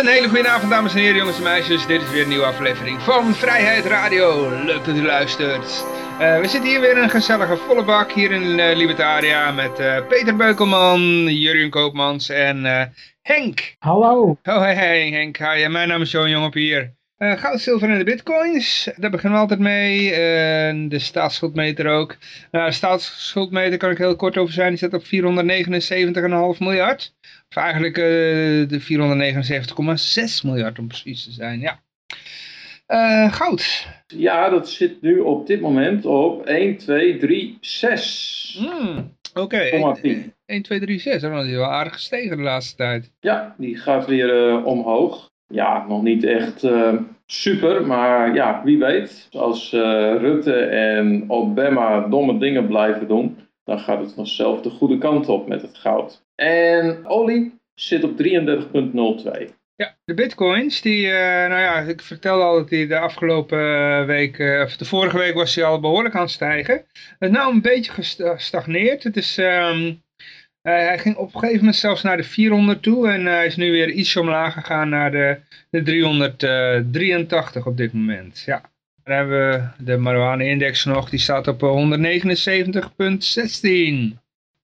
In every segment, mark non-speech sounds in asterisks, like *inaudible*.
Een hele goede avond dames en heren, jongens en meisjes. Dit is weer een nieuwe aflevering van Vrijheid Radio. Leuk dat u luistert. Uh, we zitten hier weer in een gezellige volle bak hier in uh, Libertaria met uh, Peter Beukelman, Jurjen Koopmans en Henk. Hallo. Oh, hey, hey Henk. Hi, mijn naam is Johan Jongop hier. goud, zilver en de bitcoins, daar beginnen we altijd mee. de staatsschuldmeter ook. Nou, de staatsschuldmeter kan ik heel kort over zijn. Die staat op 479,5 miljard. Of eigenlijk de 479,6 miljard om precies te zijn, ja. Uh, goud. Ja, dat zit nu op dit moment op 1, 2, 3, 6. Mm, Oké, okay. 1, 2, 3, 6. Dat is wel aardig gestegen de laatste tijd. Ja, die gaat weer uh, omhoog. Ja, nog niet echt uh, super, maar ja, wie weet. Als Rutte en Obama domme dingen blijven doen, dan gaat het vanzelf de goede kant op met het goud. En olie zit op 33,02. Ja, de bitcoins, die, uh, nou ja, ik vertelde al dat die de afgelopen eh, week, uh, of de vorige week was hij al behoorlijk aan het stijgen. Het is nou een beetje gestagneerd. Het is, um, hij ging op een gegeven moment zelfs naar de 400 toe en hij is nu weer iets omlaag gegaan naar de, de 383 op dit moment. Ja. Dan hebben we de marijuana-index nog, die staat op 179,16.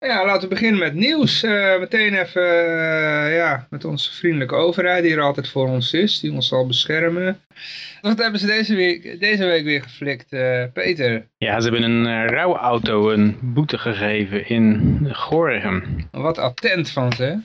Ja, laten we beginnen met nieuws. Uh, meteen even uh, ja, met onze vriendelijke overheid die er altijd voor ons is, die ons zal beschermen. Wat hebben ze deze week, deze week weer geflikt, uh, Peter? Ja, ze hebben een rouwauto een boete gegeven in Gorinchem. Wat attent van ze,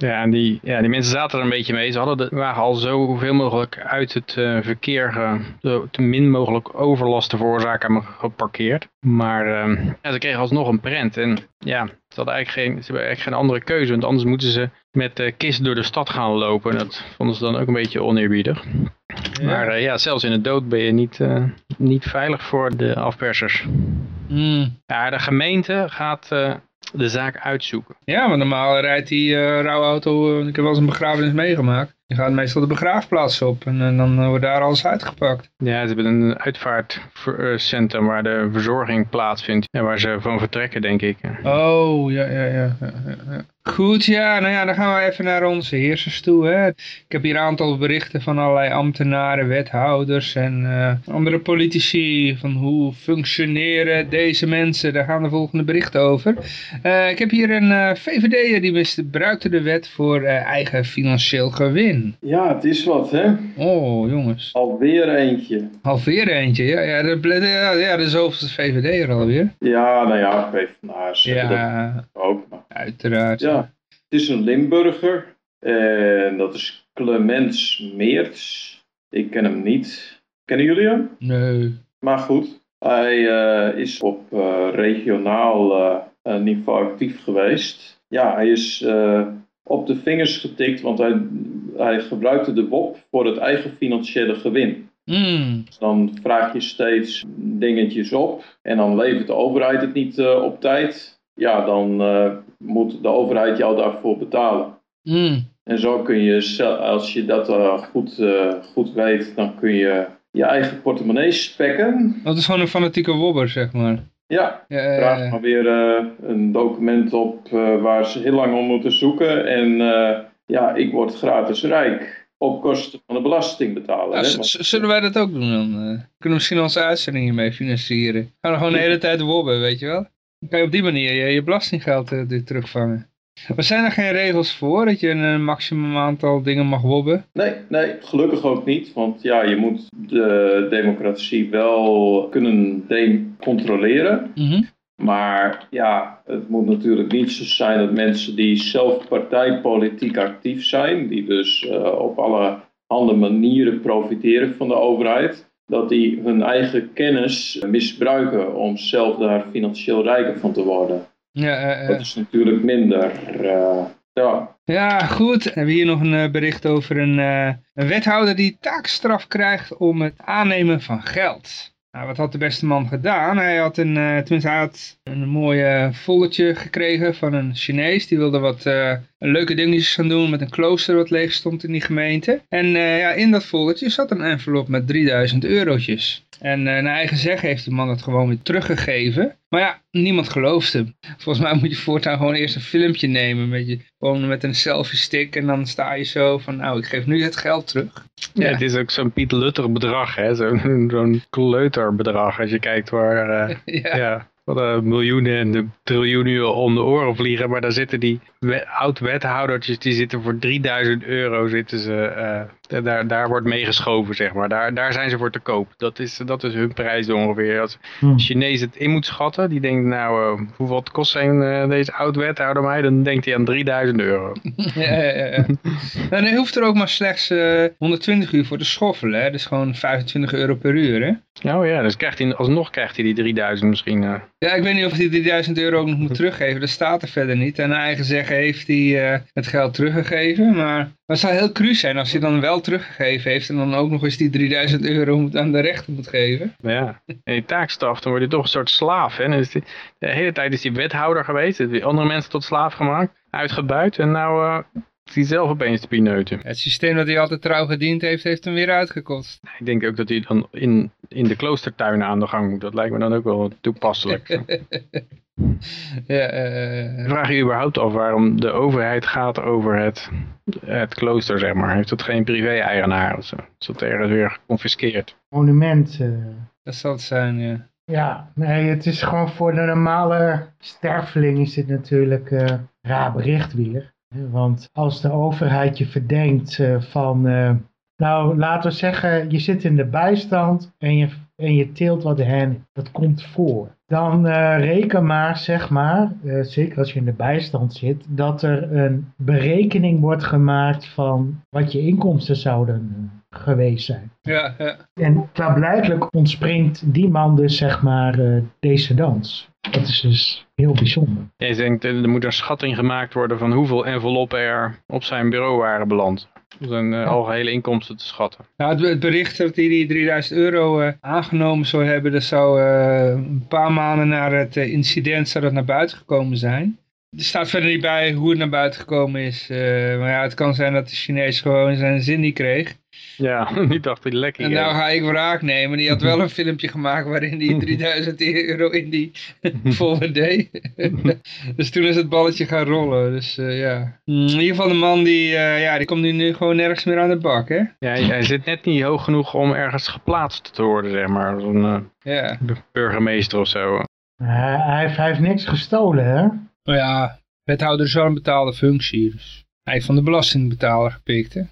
ja, en die, ja, die mensen zaten er een beetje mee. Ze hadden de, waren al zoveel mogelijk uit het uh, verkeer, ge, zo, te min mogelijk overlast te veroorzaken geparkeerd. Maar uh, ja, ze kregen alsnog een prent. En ja, ze, hadden eigenlijk geen, ze hebben eigenlijk geen andere keuze. Want anders moeten ze met de kist door de stad gaan lopen. En dat vonden ze dan ook een beetje oneerbiedig. Ja. Maar uh, ja, zelfs in de dood ben je niet, uh, niet veilig voor de afpersers. Mm. Ja, de gemeente gaat uh, de zaak uitzoeken. Ja, maar normaal rijdt die uh, rouwauto, uh, ik heb wel eens een begrafenis meegemaakt. Je gaat meestal de begraafplaats op en, en dan uh, wordt daar alles uitgepakt. Ja, ze hebben een uitvaartcentrum waar de verzorging plaatsvindt en waar ze van vertrekken, denk ik. Oh, ja, ja, ja. ja, ja. Goed, ja, nou ja, dan gaan we even naar onze heersers toe. Hè. Ik heb hier een aantal berichten van allerlei ambtenaren, wethouders en uh, andere politici. Van hoe functioneren deze mensen, daar gaan de volgende berichten over. Uh, ik heb hier een uh, VVD'er die misbruikte de wet voor eigen financieel gewin. Ja, het is wat, hè? Oh, jongens. Alweer eentje. Alweer eentje, ja. Ja, de, de, ja, de zoveelste VVD'er alweer. Ja, nou ja, PvdA's ja, ook. Maar... Uiteraard. Ja. Is een Limburger en dat is Clemens Meerts. Ik ken hem niet. Kennen jullie hem? Nee. Maar goed, hij uh, is op uh, regionaal uh, niveau actief geweest. Ja, hij is op de vingers getikt, want hij, hij gebruikte de WOP voor het eigen financiële gewin. Mm. Dus dan vraag je steeds dingetjes op en dan levert de overheid het niet op tijd ja, dan moet de overheid jou daarvoor betalen. Mm. En zo kun je, als je dat uh, goed, uh, goed weet, dan kun je je eigen portemonnee spekken. Dat is gewoon een fanatieke wobber, zeg maar. Ja, ja vraag maar weer een document op waar ze heel lang om moeten zoeken. En ja, ik word gratis rijk op kosten van de belastingbetaler. Ja, zullen wij dat ook doen dan? kunnen we misschien onze uitzending hiermee financieren? Gaan we gewoon de hele tijd wobben, weet je wel? Dan kan je op die manier je, je belastinggeld uh, terugvangen. Maar zijn er geen regels voor dat je een maximum aantal dingen mag wobben? Nee, nee, gelukkig ook niet. Want ja, je moet de democratie wel kunnen controleren. Mm -hmm. Maar ja, het moet natuurlijk niet zo zijn dat mensen die zelf partijpolitiek actief zijn, die dus uh, op alle andere manieren profiteren van de overheid, dat die hun eigen kennis misbruiken om zelf daar financieel rijker van te worden. Ja, uh, dat is natuurlijk minder. Uh, ja. ja, goed. We hebben hier nog een bericht over een, een, wethouder die taakstraf krijgt om het aannemen van geld. Nou, wat had de beste man gedaan? Hij had een, tenminste, hij had een mooi volletje gekregen van een Chinees. Die wilde wat leuke dingetjes gaan doen met een klooster wat leeg stond in die gemeente. En ja, in dat foldertje zat een envelop met 3000 eurotjes. En uh, naar eigen zeggen heeft die man het gewoon weer teruggegeven. Maar ja, niemand gelooft hem. Volgens mij moet je voortaan gewoon eerst een filmpje nemen. Met, je, gewoon met een selfie stick. En dan sta je zo van, nou, ik geef nu het geld terug. Ja, het is ook zo'n Piet Lutter bedrag, hè. Zo'n *laughs* zo kleuterbedrag als je kijkt waar... Uh, *laughs* ja. ja wat miljoenen en de triljoenen om de oren vliegen. Maar daar zitten die oud-wethoudertjes, die zitten voor 3000 euro, zitten ze, uh, daar, daar wordt meegeschoven, zeg maar. Daar, daar zijn ze voor te koop. Dat is, dat is hun prijs ongeveer. Als hm. een Chinees het in moet schatten, die denkt, nou, uh, hoeveel het kost zijn, deze oud-wethouder mij? Dan denkt hij aan 3000 euro. *laughs* ja, ja, ja. en hij hoeft er ook maar slechts 120 uur voor te schoffelen, hè. Dus gewoon 25 euro per uur, hè. Oh ja, dus krijgt hij, alsnog krijgt hij die 3000 misschien. Ja, ik weet niet of hij die 3000 euro ook nog moet teruggeven. Dat staat er verder niet. En eigen zeggen heeft hij uh, het geld teruggegeven. Maar het zou heel cru zijn als hij dan wel teruggegeven heeft. En dan ook nog eens die 3000 euro moet aan de rechter moet geven. Ja, en die taakstaf, dan word je toch een soort slaaf. Hè? Die, de hele tijd is hij wethouder geweest. Andere mensen tot slaaf gemaakt. Uitgebuit. En nou uh, is hij zelf opeens de pineuten. Het systeem dat hij altijd trouw gediend heeft, heeft hem weer uitgekost. Ik denk ook dat hij dan in, in de kloostertuinen aan de gang moet. Dat lijkt me dan ook wel toepasselijk. *laughs* ja, uh, Vraag je überhaupt af waarom de overheid gaat over het, het klooster, zeg maar. Heeft het geen privé-eigenaar of zo? Is dat ergens weer geconfiskeerd? Monument. Uh... Dat zal het zijn, ja. Ja, nee, het is gewoon voor de normale sterfeling is dit natuurlijk uh, raar bericht weer. Want als de overheid je verdenkt uh, van, uh, nou laten we zeggen, je zit in de bijstand en je, en je teelt wat hen, dat komt voor. Dan uh, reken maar, zeg maar, zeker als je in de bijstand zit, dat er een berekening wordt gemaakt van wat je inkomsten zouden geweest zijn. Ja, ja. En klaarblijkelijk ontspringt die man dus, zeg maar, deze dans. Dat is dus heel bijzonder. Jij denkt, er moet een schatting gemaakt worden van hoeveel enveloppen er op zijn bureau waren beland. Om zijn uh, algehele inkomsten te schatten. Nou, het, bericht dat hij die 3000 euro uh, aangenomen zou hebben, dat zou uh, een paar maanden na het incident zou dat naar buiten gekomen zijn. Er staat verder niet bij hoe het naar buiten gekomen is. maar ja, het kan zijn dat de Chinees gewoon zijn zin niet kreeg. Ja, *laughs* niet dacht hij lekker. En nou ga ik wraak nemen. Die had wel een filmpje gemaakt waarin hij *laughs* 3000 euro in die *laughs* folder deed. dus toen is het balletje gaan rollen. Dus uh, ja. In ieder geval de man die, uh, ja, die komt nu, nu gewoon nergens meer aan de bak, hè? Ja, hij zit net niet hoog genoeg om ergens geplaatst te worden, zeg maar. Als een uh, ja. burgemeester of zo. hij, heeft, hij heeft niks gestolen, hè? Nou ja, wethouder is wel een betaalde functie. Dus hij heeft van de belastingbetaler gepikt, hè?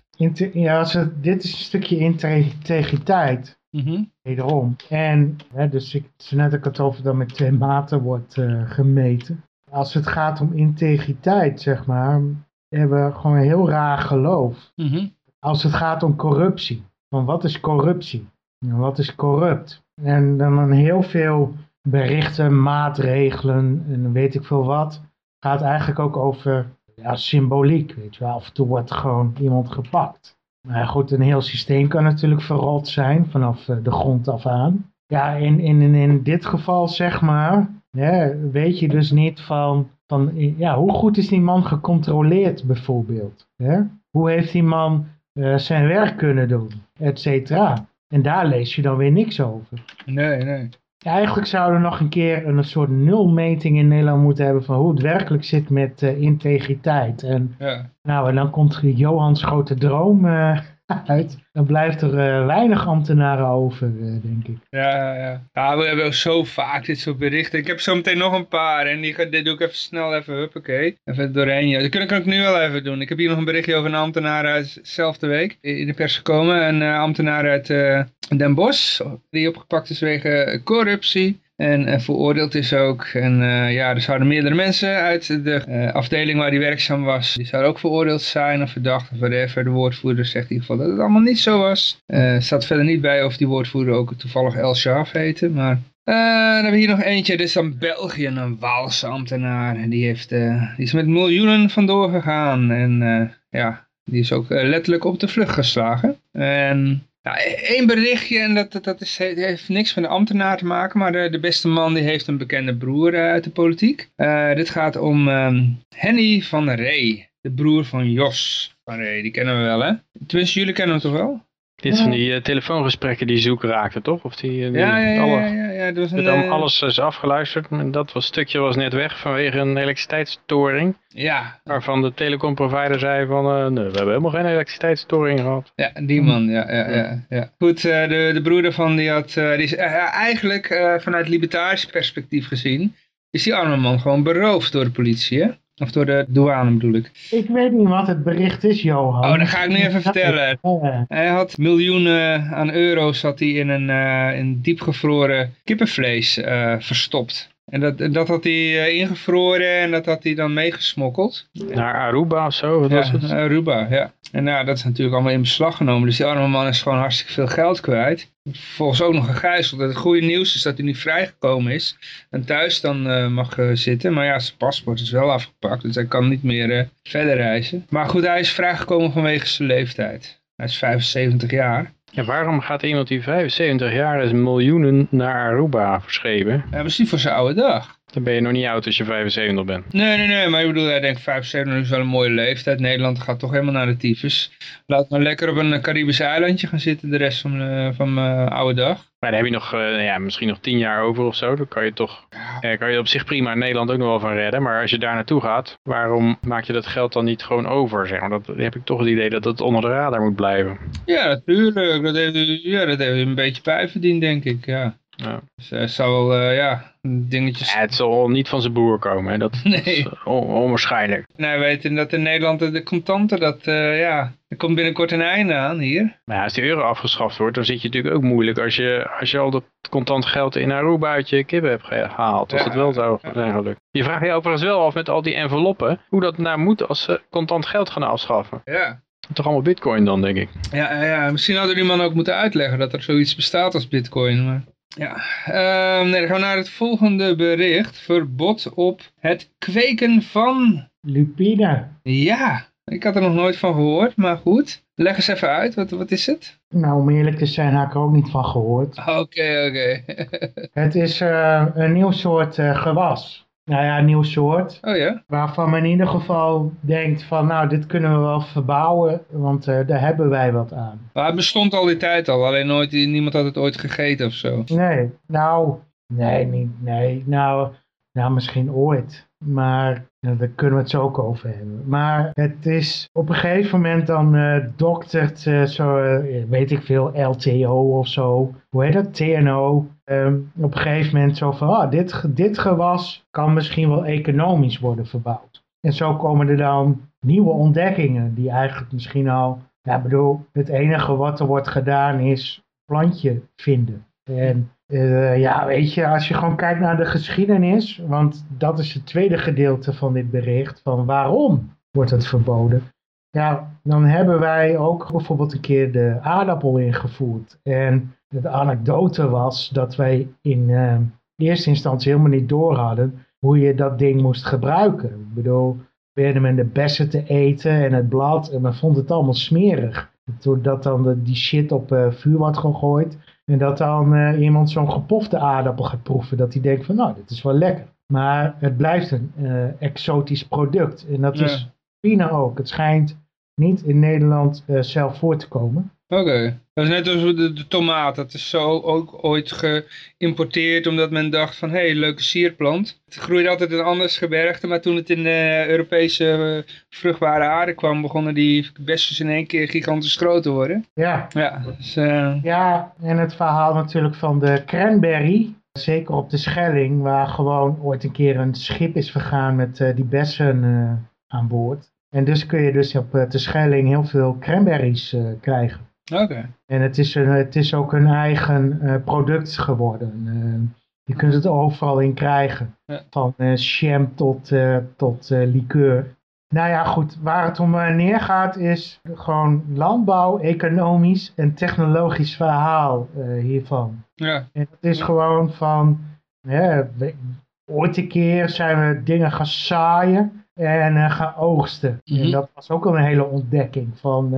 Ja, als dit is een stukje integriteit. Mm Wederom. En, hè, dus ik net ook het over dat met twee maten wordt uh, gemeten. Als het gaat om integriteit, zeg maar, hebben we gewoon een heel raar geloof. Mm Als het gaat om corruptie. Van wat is corruptie? En wat is corrupt? En dan heel veel berichten, maatregelen en weet ik veel wat. Gaat eigenlijk ook over ja, symboliek, weet je wel. Af en toe wordt gewoon iemand gepakt. Maar goed, een heel systeem kan natuurlijk verrot zijn vanaf eh, de grond af aan. Ja, in, in, in dit geval zeg maar, hè, weet je dus niet van, van ja, hoe goed is die man gecontroleerd bijvoorbeeld. Hè? Hoe heeft die man uh, zijn werk kunnen doen, et cetera. En daar lees je dan weer niks over. Nee, nee eigenlijk zouden we nog een keer een soort nulmeting in Nederland moeten hebben van hoe het werkelijk zit met uh, integriteit. En, ja. nou, en dan komt Johans grote droom uh, *laughs* Dan blijft er uh, weinig ambtenaren over, denk ik. Ja, ja, ja. we hebben zo vaak dit soort berichten. Ik heb zo meteen nog een paar en die, dit doe ik even snel even, huppakee. Even doorheen. Ja. Dat kan ik nu wel even doen. Ik heb hier nog een berichtje over een ambtenaar uit dezelfde week in de pers gekomen. Een ambtenaar uit Den Bosch, die opgepakt is wegen corruptie. En veroordeeld is ook. En uh, ja, er zouden meerdere mensen uit de uh, afdeling waar hij werkzaam was. Die zouden ook veroordeeld zijn of verdacht of whatever. De woordvoerder zegt in ieder geval dat het allemaal niet zo was. Er staat verder niet bij of die woordvoerder ook toevallig El Shaaf heette. Maar dan hebben we hier nog eentje. Dit is België, een Waalse ambtenaar. En die, heeft, die is met miljoenen vandoor gegaan. En ja, die is ook letterlijk op de vlucht geslagen. En ja, één berichtje, en dat, dat, is, heeft niks met de ambtenaar te maken, maar de, de beste man die heeft een bekende broer uh, uit de politiek. Uh, dit gaat om um, Henny van Rey. de broer van Jos van Ree. Die kennen we wel, hè? Tenminste, jullie kennen hem toch wel? Dit van die uh, telefoongesprekken die zoek raakten, toch? Of die, die ja, ja, alle, ja, ja, een, uh, alles is afgeluisterd. En dat was, stukje was net weg vanwege een elektriciteitsstoring. Ja. Waarvan de telecomprovider zei van, uh, nee, we hebben helemaal geen elektriciteitsstoring gehad. Ja, die man, ja. ja, ja, ja. Goed, de, de broer daarvan, die had, die is eigenlijk vanuit libertarisch perspectief gezien, is die arme man gewoon beroofd door de politie, hè? Of door de douane bedoel ik. Ik weet niet wat het bericht is, Johan. Oh, dat ga ik nu even vertellen. Hij had miljoenen aan euro's had hij in een uh, in diepgevroren kippenvlees uh, verstopt. En dat, dat had hij uh, ingevroren en dat had hij dan meegesmokkeld. Naar Aruba of zo? Wat ja, was het? Aruba, ja. En nou, dat is natuurlijk allemaal in beslag genomen. Dus die arme man is gewoon hartstikke veel geld kwijt. Volgens ook nog gegijzeld. Het goede nieuws is dat hij nu vrijgekomen is. En thuis dan uh, mag uh, zitten. Maar ja, zijn paspoort is wel afgepakt. Dus hij kan niet meer uh, verder reizen. Maar goed, hij is vrijgekomen vanwege zijn leeftijd. Hij is 75 jaar. Ja, waarom gaat iemand die 75 jaar is miljoenen naar Aruba verschepen? Ja, misschien voor zijn oude dag. Dan ben je nog niet oud als je 75 bent. Nee, nee, nee. Maar ik bedoel, hij denkt 75 is wel een mooie leeftijd. Nederland gaat toch helemaal naar de tyfus. Laat maar lekker op een Caribisch eilandje gaan zitten de rest van, uh, van mijn oude dag. Maar dan heb je nog, uh, ja, misschien nog 10 jaar over of zo. Dan kan je toch, ja. kan je op zich prima in Nederland ook nog wel van redden. Maar als je daar naartoe gaat, waarom maak je dat geld dan niet gewoon over? Zeg maar? Dat dan heb ik toch het idee dat het onder de radar moet blijven. Ja, natuurlijk. Dat heeft, ja, dat heeft een beetje bijverdiend, denk ik. Ja. Ja. Dus hij wel, uh, ja, dingetjes... Ja, het zal niet van zijn boer komen, hè. dat, *laughs* nee. is on onwaarschijnlijk. Nou, we weten dat in Nederland de contanten, dat, uh, ja, er komt binnenkort een einde aan hier. Maar ja, als die euro afgeschaft wordt, dan zit je natuurlijk ook moeilijk als je, als je al dat contant geld in Aruba uit je kippen hebt gehaald, als ja, het wel zou zijn gelukt. Je vraagt je overigens wel af met al die enveloppen, hoe dat nou moet als ze contant geld gaan afschaffen. Ja. Toch allemaal bitcoin dan, denk ik. Ja, ja, misschien hadden die man ook moeten uitleggen dat er zoiets bestaat als bitcoin, maar... Ja, uh, nee, dan gaan we naar het volgende bericht. Verbod op het kweken van... Lupine. Ja, ik had er nog nooit van gehoord, maar goed. Leg eens even uit, wat, wat is het? Nou, om eerlijk te zijn, had ik er ook niet van gehoord. Oké, okay, oké. Okay. *laughs* het is uh, een nieuw soort uh, gewas. Nou ja, een nieuw soort. Oh ja? Waarvan men in ieder geval denkt van, nou, dit kunnen we wel verbouwen, want uh, daar hebben wij wat aan. Maar het bestond al die tijd al, alleen nooit, niemand had het ooit gegeten of zo. Nee, nou, nee, niet, nee, nou, nou misschien ooit. Maar nou, daar kunnen we het zo ook over hebben. Maar het is op een gegeven moment dan uh, doktert uh, zo, weet ik veel, LTO of zo. Hoe heet dat? TNO. Um, op een gegeven moment zo van, ah, dit, dit gewas kan misschien wel economisch worden verbouwd. En zo komen er dan nieuwe ontdekkingen die eigenlijk misschien al, ja bedoel, het enige wat er wordt gedaan is plantje vinden. En uh, ja, weet je, als je gewoon kijkt naar de geschiedenis, want dat is het tweede gedeelte van dit bericht, van waarom wordt het verboden? Ja, dan hebben wij ook bijvoorbeeld een keer de aardappel ingevoerd. En de anekdote was dat wij in uh, eerste instantie helemaal niet door hadden hoe je dat ding moest gebruiken. Ik bedoel, werden men de bessen te eten en het blad en men vond het allemaal smerig. Doordat dan de, die shit op uh, vuur wordt gegooid en dat dan uh, iemand zo'n gepofte aardappel gaat proeven. Dat hij denkt van nou, dit is wel lekker. Maar het blijft een exotisch product. En dat ja. is Pina ook. Het schijnt niet in Nederland uh, zelf voor te komen. Oké. Okay. Dat is net als de, de, tomaat. Dat is zo ook ooit geïmporteerd omdat men dacht van hé, hey, leuke sierplant. Het groeide altijd in anders gebergte, maar toen het in de Europese vruchtbare aarde kwam, begonnen die bestjes in één keer gigantisch groot te worden. Ja. Ja, dus, uh... ja en het verhaal natuurlijk van de cranberry. Zeker op de Schelling, waar gewoon ooit een keer een schip is vergaan met uh, die bessen aan boord. En dus kun je dus op de Schelling heel veel cranberries krijgen. Oké. Okay. En het is, een, het is ook een eigen uh, product geworden. Je kunt het overal in krijgen. Ja. Van jam tot, tot liqueur. Nou ja, goed. Waar het om neergaat is gewoon landbouw, economisch en technologisch verhaal hiervan. Ja. En het is gewoon van... Ja, we, ooit een keer zijn we dingen gaan zaaien en gaan oogsten. Mhm. Mm -hmm. En dat was ook al een hele ontdekking van...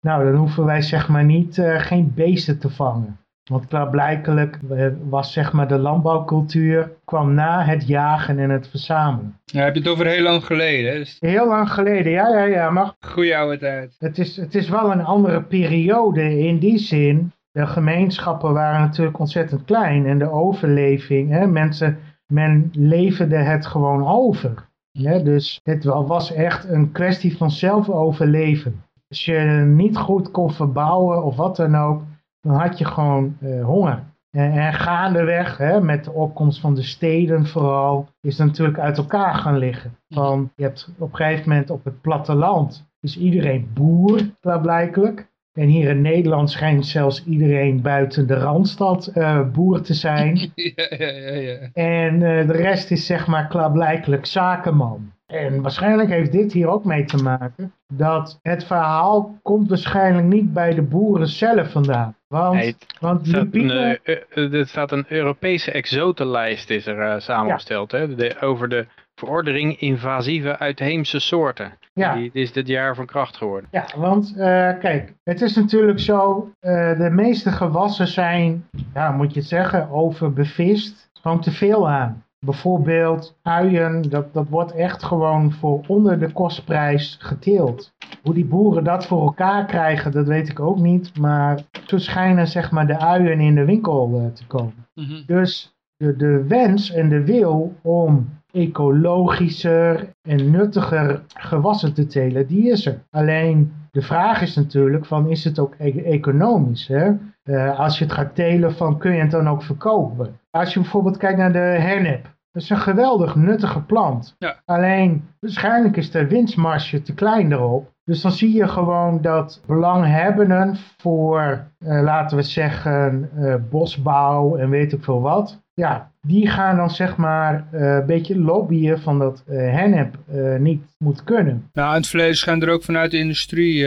Nou, dan hoeven wij zeg maar niet, uh, geen beesten te vangen. Want klaarblijkelijk eh, was zeg maar de landbouwcultuur kwam na het jagen en het verzamelen. Ja, heb je het over heel lang geleden. Dus... Heel lang geleden, ja, ja, ja. Maar Goeie oude tijd. het is, het is wel een andere periode in die zin. De gemeenschappen waren natuurlijk ontzettend klein en de overleving, hè, mensen, men leverde het gewoon over. Ja, dus het wa- was echt een kwestie van zelf overleven. Als je niet goed kon verbouwen of wat dan ook, dan had je gewoon eh, honger. En, en gaandeweg, hè, met de opkomst van de steden vooral, is het natuurlijk uit elkaar gaan liggen. Van, je hebt op een gegeven moment op het platteland, is iedereen boer, klaarblijkelijk. En hier in Nederland schijnt zelfs iedereen buiten de Randstad eh, boer te zijn. *laughs* ja, ja, ja, ja. En eh, de rest is zeg maar klaarblijkelijk zakenman. En waarschijnlijk heeft dit hier ook mee te maken. Dat het verhaal komt waarschijnlijk niet bij de boeren zelf vandaan. Want, Nee, het want staat Lupine, eh, er staat een Europese exotenlijst is er samengesteld. Hè? De, over de verordening invasieve uitheemse soorten. Ja, Die is dit jaar van kracht geworden. ja, want eh, kijk, het is natuurlijk zo. eh, de meeste gewassen zijn, ja, moet je het zeggen, overbevist. Gewoon te veel aan. Bijvoorbeeld uien, dat, dat wordt echt gewoon voor onder de kostprijs geteeld. Hoe die boeren dat voor elkaar krijgen, dat weet ik ook niet. Maar zo schijnen zeg maar de uien in de winkel eh, te komen. Mhm. Dus de, de wens en de wil om ecologischer en nuttiger gewassen te telen, die is er. Alleen de vraag is natuurlijk van, is het ook e- economisch? Hè? Eh, als je het gaat telen, van, kun je het dan ook verkopen? Als je bijvoorbeeld kijkt naar de hennep. Dat is een geweldig nuttige plant. Ja. Alleen, waarschijnlijk is de winstmarge te klein erop. Dus dan zie je gewoon dat belanghebbenden voor, eh, laten we zeggen, eh, bosbouw en weet ik veel wat. Ja, die gaan dan zeg maar eh, een beetje lobbyen van dat eh, hennep eh, niet moet kunnen. Nou, in het verleden schijnt er ook vanuit de industrie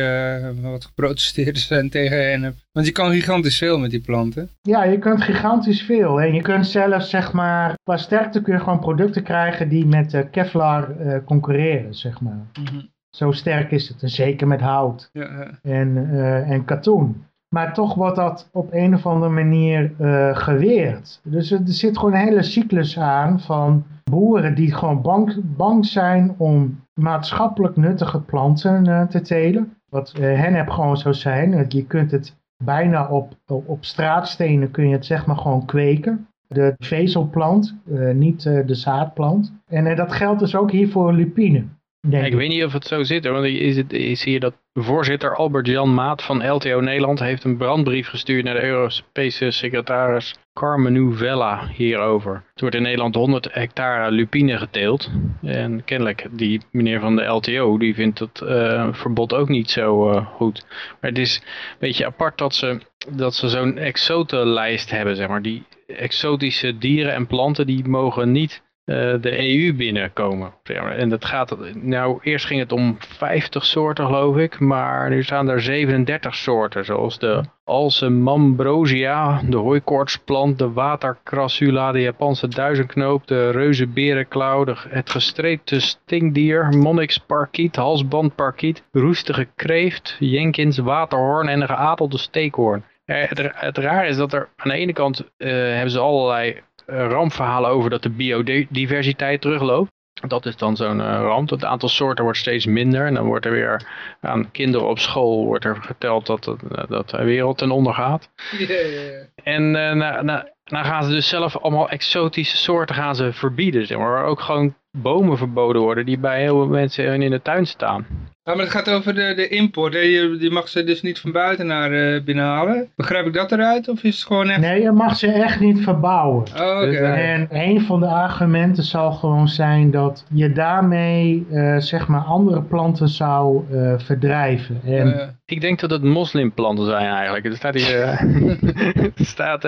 wat geprotesteerd te zijn *laughs* tegen hennep. Want je kan gigantisch veel met die planten. Ja, je kunt gigantisch veel. En je kunt zelfs zeg maar, qua sterkte kun je gewoon producten krijgen die met Kevlar concurreren, zeg maar. Zo sterk is het. En zeker met hout. Ja, ja. en, en katoen. Maar toch wordt dat op een of andere manier eh, geweerd. Dus er zit gewoon een hele cyclus aan van boeren die gewoon bang, bang zijn om maatschappelijk nuttige planten eh, te telen. Wat eh, hennep gewoon zou zijn. Je kunt het bijna op, op straatstenen kun je het zeg maar gewoon kweken. De vezelplant, niet de zaadplant. En dat geldt dus ook hier voor lupine. Denk Ik weet niet of het zo zit, want is, het, is hier dat voorzitter Albert-Jan Maat van LTO Nederland heeft een brandbrief gestuurd naar de Europese secretaris Carmenu Vella hierover. Het wordt in Nederland 100 hectare lupine geteeld. En kennelijk, die meneer van de LTO, die vindt het eh, verbod ook niet zo eh, goed. Maar het is een beetje apart dat ze, dat ze zo'n exotenlijst hebben, zeg maar. Die exotische dieren en planten, die mogen niet de EU binnenkomen. En dat gaat, nou eerst ging het om 50 soorten geloof ik, maar nu staan er 37 soorten, zoals de Alsemambrosia, de hooikoortsplant, de watercrassula, de Japanse duizendknoop, de reuzenberenklauw, het gestreepte stinkdier, monniksparkiet, halsbandparkiet, roestige kreeft, jenkins, waterhoorn en de geadelde steekhoorn. Eh, Het, het raar is dat er aan de ene kant eh, hebben ze allerlei eh, rampverhalen over dat de biodiversiteit terugloopt. Dat is dan zo'n eh, ramp. Het aantal soorten wordt steeds minder. En dan wordt er weer aan kinderen op school wordt er geteld dat, het- dat de wereld ten onder gaat. En eh nou, nou, nou gaan ze dus zelf allemaal exotische soorten gaan ze verbieden. Zeg maar, waar ook gewoon bomen verboden worden die bij heel veel mensen in de tuin staan. Ja, maar het gaat over de, de import. hè. Je, je mag ze dus niet van buiten naar eh, binnenhalen. Begrijp ik dat eruit? Of is het gewoon echt... Nee, je mag ze echt niet verbouwen. Oh, oké. Dus, eh, En een van de argumenten zal gewoon zijn dat je daarmee eh, zeg maar andere planten zou eh, verdrijven. En Ik denk dat het moslimplanten zijn eigenlijk. Er staat hier... *laughs* er staat,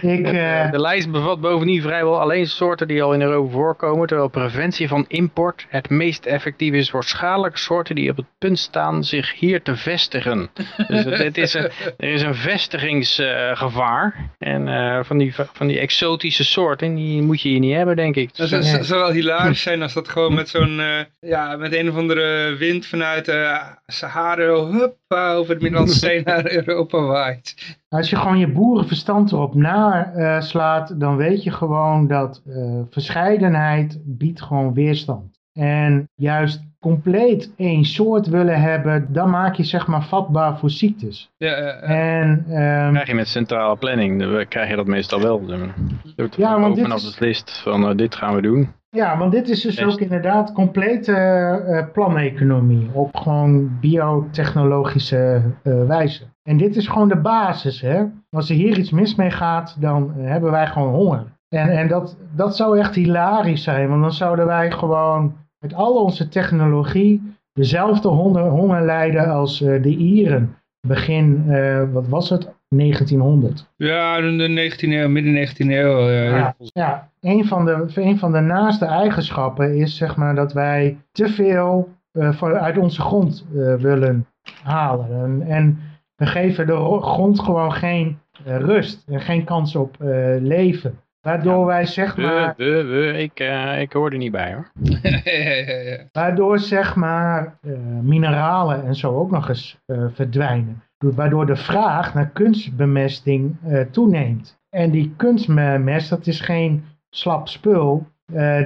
ik, eh, de lijst bevat bovendien vrijwel alleen soorten die al in Europa voorkomen, terwijl preventie van import het meest effectief is voor schadelijke soorten die op het punt staan zich hier te vestigen. Dus het, het is een, er is een vestigingsgevaar. en eh, van, die, van die exotische soorten, die moet je hier niet hebben, denk ik. dat Dus, zou, eh, zou wel hilarisch zijn als dat gewoon met zo'n, eh, ja, met een of andere wind vanuit de Sahara, hup, Europa over de Middellandse *laughs* Zee naar Europa waait. Als je gewoon je boerenverstand erop naslaat, uh, dan weet je gewoon dat uh, verscheidenheid biedt gewoon weerstand. En juist compleet één soort willen hebben, dan maak je zeg maar vatbaar voor ziektes. Ja, en, um, krijg je met centrale planning, dan krijg je dat meestal wel. Ja, want dit is... beslist van uh, dit gaan we doen. Ja, want dit is dus ook inderdaad complete uh, planeconomie op gewoon biotechnologische uh, wijze. En dit is gewoon de basis. Hè? Als er hier iets mis mee gaat, dan hebben wij gewoon honger. En, en dat, dat zou echt hilarisch zijn, want dan zouden wij gewoon met al onze technologie dezelfde honger, honger lijden als de Ieren. Begin, wat was het? 1900. Ja, de 19e eeuw, midden 19e eeuw. Ja, ja, een, van de, een van de naaste eigenschappen is zeg maar dat wij te veel uh, uit onze grond willen halen. En, en, we geven de grond gewoon geen rust en geen kans op leven. Waardoor ja, wij zeg maar... We, we, we, ik, uh, ik hoor er niet bij hoor. *laughs* waardoor zeg maar uh, mineralen en zo ook nog eens uh, verdwijnen. Waardoor de vraag naar kunstbemesting toeneemt. En die kunstmest, dat is geen slap spul.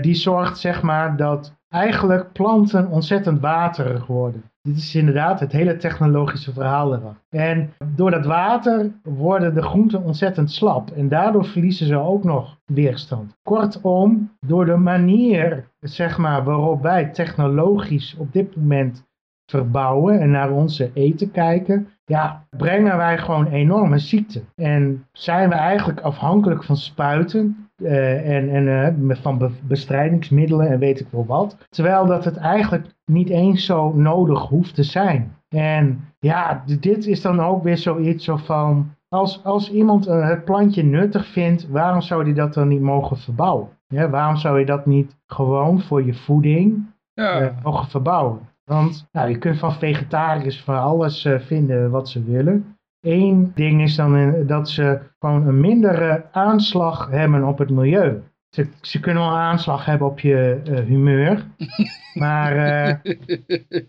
die zorgt zeg maar dat eigenlijk planten ontzettend waterig worden. Dit is inderdaad het hele technologische verhaal ervan. En door dat water worden de groenten ontzettend slap. En daardoor verliezen ze ook nog weerstand. Kortom, door de manier zeg maar, waarop wij technologisch op dit moment verbouwen en naar onze eten kijken, ja, brengen wij gewoon enorme ziekte. En zijn we eigenlijk afhankelijk van spuiten uh, en, en uh, van bestrijdingsmiddelen en weet ik wel wat. Terwijl dat het eigenlijk niet eens zo nodig hoeft te zijn. En ja, dit is dan ook weer zoiets zo van, als, als iemand uh, het plantje nuttig vindt, waarom zou hij dat dan niet mogen verbouwen? Ja, waarom zou je dat niet gewoon voor je voeding ja. mogen verbouwen? Want nou, je kunt van vegetariërs van alles vinden wat ze willen. Eén ding is dan dat ze gewoon een mindere aanslag hebben op het milieu. Ze, ze kunnen wel een aanslag hebben op je uh, humeur. *laughs* maar uh,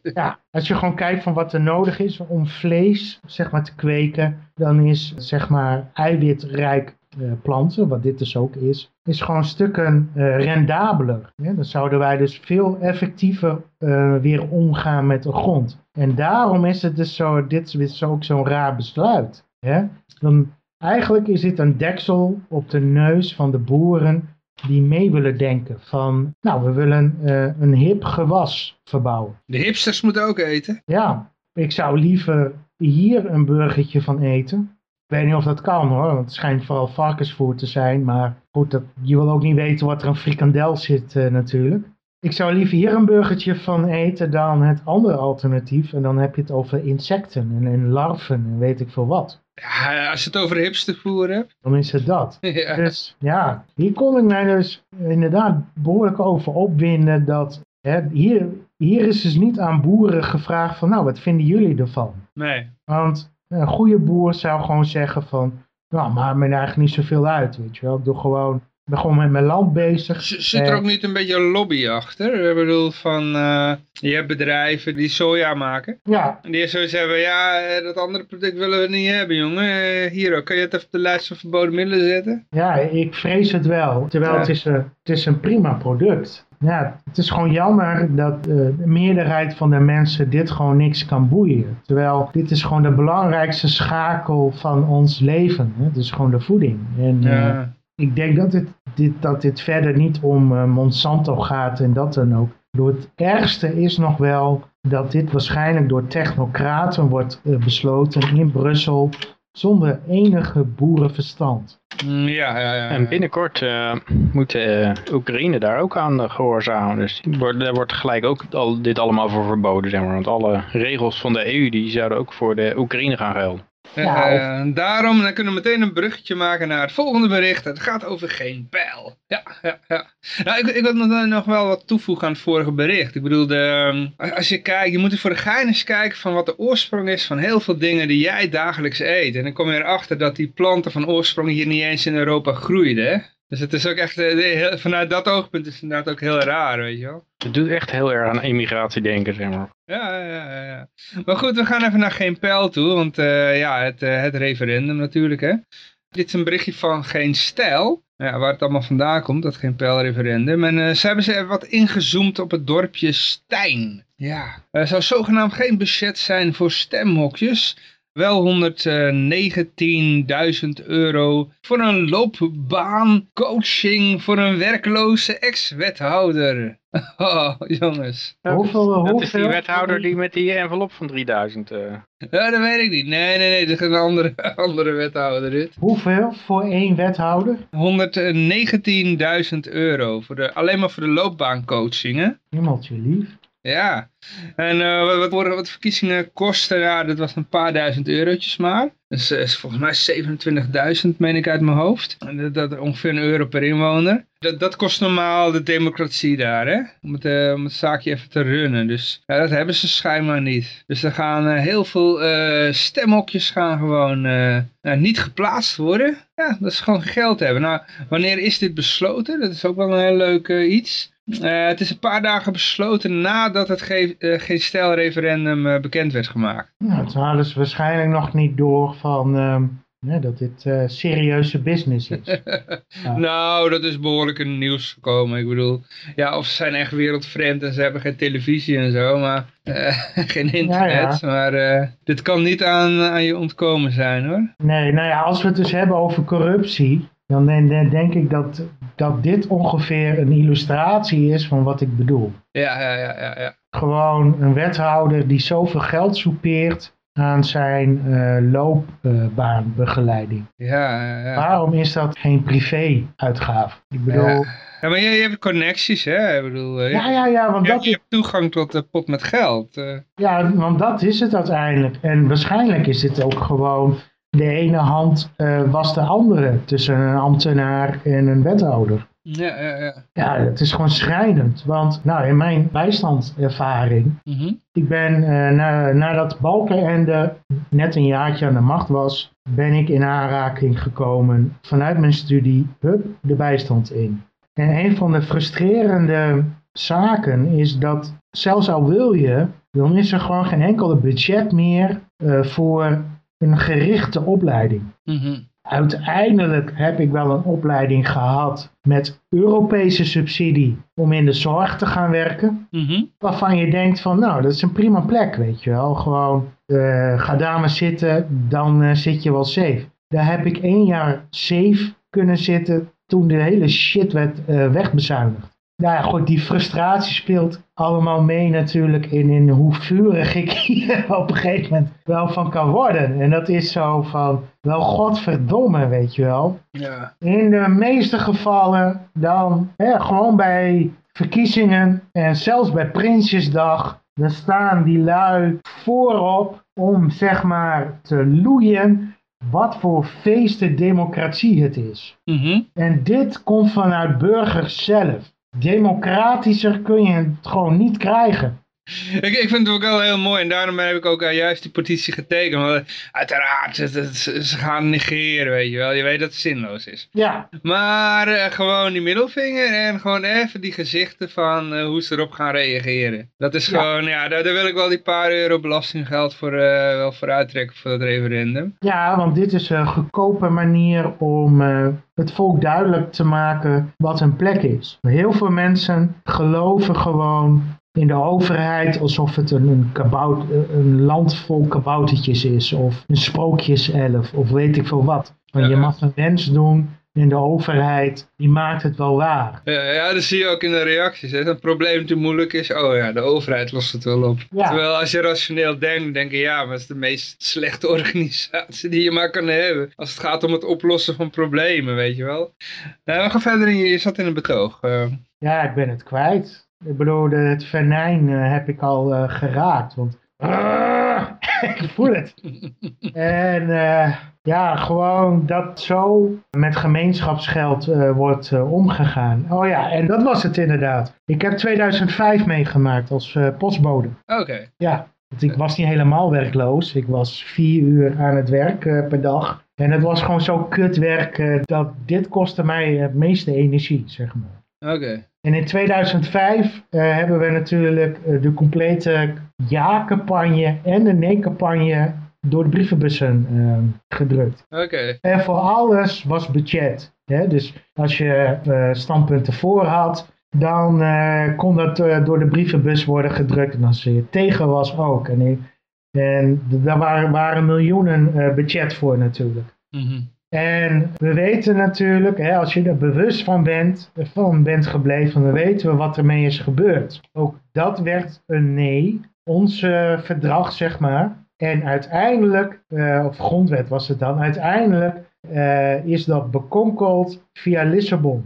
ja, als je gewoon kijkt van wat er nodig is om vlees zeg maar, te kweken, dan is zeg maar eiwitrijk planten, wat dit dus ook is, is gewoon stukken uh, rendabeler. Ja, dan zouden wij dus veel effectiever uh, weer omgaan met de grond. En daarom is het dus zo, dit is ook zo'n raar besluit. Ja? Dan, eigenlijk is dit een deksel op de neus van de boeren die mee willen denken van, nou, we willen uh, een hip gewas verbouwen. De hipsters moeten ook eten. Ja, ik zou liever hier een burgertje van eten weet niet of dat kan hoor, want het schijnt vooral varkensvoer te zijn. Maar goed, dat, je wil ook niet weten wat er een frikandel zit uh, natuurlijk. Ik zou liever hier een burgertje van eten dan het andere alternatief. En dan heb je het over insecten en, en larven en weet ik veel wat. Ja, als je het over hipstervoer hebt. Dan is het dat. *laughs* Ja. Dus ja, hier kon ik mij dus inderdaad behoorlijk over opwinden dat hè, hier, hier is dus niet aan boeren gevraagd van nou, wat vinden jullie ervan? Nee. Want een goede boer zou gewoon zeggen van, nou, maakt me eigenlijk niet zoveel uit, weet je wel. Ik doe gewoon, ben gewoon met mijn land bezig. zit er ook niet een beetje een lobby achter? Ik bedoel, van, uh, je hebt bedrijven die soja maken. Ja. En die zoiets hebben, ja, eh, dat andere product willen we niet hebben, jongen. Hier, kan je het even op de lijst van verboden middelen zetten? Ja, ik vrees het wel. Terwijl het, is een, het is een prima product. Ja, het is gewoon jammer dat uh, de meerderheid van de mensen dit gewoon niks kan boeien. Terwijl dit is gewoon de belangrijkste schakel van ons leven. Hè? Het is gewoon de voeding. En ja. uh, ik denk dat dit, dit, dat dit verder niet om uh, Monsanto gaat en dat dan ook. Door het ergste is nog wel dat dit waarschijnlijk door technocraten wordt besloten in Brussel zonder enige boerenverstand. Mm, ja, ja, ja. En binnenkort uh, moet uh, Oekraïne daar ook aan gehoorzamen. Dus wordt, daar wordt gelijk ook al, dit allemaal voor verboden. Zeg maar. Want alle regels van de EU die zouden ook voor de Oekraïne gaan gelden. Uh, daarom dan kunnen we meteen een bruggetje maken naar het volgende bericht. Het gaat over geen pijl. Ja, ja, ja. Nou, ik, ik wil nog wel wat toevoegen aan het vorige bericht. Ik bedoel, de, als je kijkt, je moet er voor de gein eens kijken van wat de oorsprong is van heel veel dingen die jij dagelijks eet. En dan kom je erachter dat die planten van oorsprong hier niet eens in Europa groeiden. Dus het is ook echt, eh, vanuit dat oogpunt is het inderdaad ook heel raar, weet je wel. Het doet echt heel erg aan immigratie denken, zeg maar. Ja, ja, ja. Maar goed, we gaan even naar geen pijl toe, want uh, ja, het, uh, het referendum natuurlijk, hè. Dit is een berichtje van Geen Stijl, ja, waar het allemaal vandaan komt, dat Geen Pijl referendum. En uh, ze hebben ze wat ingezoomd op het dorpje Stijn. Ja, er zou zogenaamd geen budget zijn voor stemhokjes, wel 119.000 euro voor een loopbaan coaching voor een werkloze ex-wethouder. *laughs* Oh, jongens. Hoeveel, dat hoeveel? is die wethouder die met die envelop van 3000... Uh... Ja, dat weet ik niet. Nee, nee, nee, dat is een andere, *laughs* andere wethouder dit. Hoeveel voor één wethouder? 119.000 euro, voor de, alleen maar voor de loopbaancoaching, hè? Hemmeltje lief. Ja, en uh, wat, wat, wat verkiezingen kosten, ja, dat was een paar duizend eurotjes maar. Dus uh, volgens mij 27.000, meen ik uit mijn hoofd. Dat, dat ongeveer een euro per inwoner. Dat, dat kost normaal de democratie daar, hè? Om het, uh, om het zaakje even te runnen. Dus ja, dat hebben ze schijnbaar niet. Dus er gaan heel veel stemhokjes gaan gewoon niet geplaatst worden. Ja, dat is gewoon geld hebben. Nou, wanneer is dit besloten? Dat is ook wel een heel leuk iets. Uh, het is een paar dagen besloten nadat het ge uh, geen stijlreferendum uh, bekend werd gemaakt. Nou, toen hadden ze waarschijnlijk nog niet door van, ja, dat dit serieuze business is. *laughs* ja. Nou, dat is behoorlijk in nieuws gekomen. Ik bedoel, ja, of ze zijn echt wereldvreemd en ze hebben geen televisie en zo, maar *laughs* geen internet. Ja, maar dit kan niet aan, aan je ontkomen zijn hoor. Nee, nou ja, als we het dus hebben over corruptie, dan denk ik dat, dat dit ongeveer een illustratie is van wat ik bedoel. Ja, ja, ja, ja. ja. Gewoon een wethouder die zoveel geld soupeert aan zijn uh, loopbaanbegeleiding. ja, ja, ja. Waarom is dat geen privé-uitgave? Ik bedoel... Ja. Ja, maar je, je hebt connecties, hè? Ik bedoel, uh, ja, ja, ja, want je, dat je hebt toegang tot de pot met geld. Uh. Ja, want dat is het uiteindelijk. En waarschijnlijk is het ook gewoon de ene hand uh, was de andere tussen een ambtenaar en een wethouder. Ja, ja, ja. Ja, het is gewoon schrijnend. Want nou, in mijn bijstandservaring, mm -hmm. ik ben uh, na, nadat Balkenende net een jaartje aan de macht was, ben ik in aanraking gekomen vanuit mijn studie, hup, de bijstand in. En een van de frustrerende zaken is dat zelfs al wil je, dan is er gewoon geen enkele budget meer uh, voor een gerichte opleiding. Mm -hmm. Uiteindelijk heb ik wel een opleiding gehad met Europese subsidie om in de zorg te gaan werken. Mm -hmm. Waarvan je denkt van nou dat is een prima plek weet je wel. Gewoon uh, ga daar maar zitten dan uh, zit je wel safe. Daar heb ik één jaar safe kunnen zitten toen de hele shit werd uh, wegbezuinigd. Nou ja, goed, die frustratie speelt allemaal mee natuurlijk in, in hoe vurig ik *laughs* hier op een gegeven moment wel van kan worden. En dat is zo van, wel godverdomme, weet je wel. Ja. In de meeste gevallen dan, hè, gewoon bij verkiezingen en zelfs bij Prinsjesdag, dan staan die lui voorop om zeg maar te loeien wat voor feesten democratie het is. Mm -hmm. En dit komt vanuit burgers zelf. Democratischer kun je het gewoon niet krijgen. Ik, ik vind het ook wel heel mooi en daarom heb ik ook uh, juist die petitie getekend. Want uiteraard, het, het, ze gaan negeren, weet je wel. Je weet dat het zinloos is. Ja. Maar uh, gewoon die middelvinger en gewoon even die gezichten van uh, hoe ze erop gaan reageren. Dat is Ja. gewoon, ja, daar, daar wil ik wel die paar euro belastinggeld voor, eh, wel voor uittrekken voor dat referendum. Ja, want dit is een goedkope manier om eh, het volk duidelijk te maken wat een plek is. Heel veel mensen geloven gewoon in de overheid alsof het een, een, kabout, een land vol kaboutertjes is of een sprookjeself of weet ik veel wat. Want je mag een wens doen en de overheid die maakt het wel waar. Ja, ja, dat zie je ook in de reacties. Hè. Een probleem te moeilijk is, oh ja, de overheid lost het wel op. Ja. Terwijl als je rationeel denkt, denk je ja, maar het is de meest slechte *laughs* organisatie die je maar kan hebben. Als het gaat om het oplossen van problemen, weet je wel. Nou, we gaan verder in, je je zat in een betoog. eh. Ja, ik ben het kwijt. Ik bedoel, het venijn eh, heb ik al eh, geraakt. Want *laughs* ik voel het. En eh, ja, gewoon dat zo met gemeenschapsgeld wordt omgegaan. Oh ja, en dat was het inderdaad. Ik heb 2005 meegemaakt als postbode. Oké. Ja, want ik was niet helemaal werkloos. Ik was vier uur aan het werk per dag. En het was gewoon zo kutwerk uh, dat dit kostte mij het meeste energie, zeg maar. Oké. En in 2005 uh, hebben we natuurlijk uh, de complete ja-campagne en de nee-campagne door de brievenbussen gedrukt. Oké. En voor alles was budget. Hè? Dus als je standpunten voor had, dan kon dat door de brievenbus worden gedrukt. En als je tegen was ook. En, en daar waren, waren miljoenen budget voor natuurlijk. Mm En we weten natuurlijk, hè, als je er bewust van bent, van bent gebleven, dan weten we wat ermee is gebeurd. Ook dat werd een nee, ons uh, verdrag zeg maar. En uiteindelijk, uh, of grondwet was het dan, uiteindelijk uh, is dat bekonkeld via Lissabon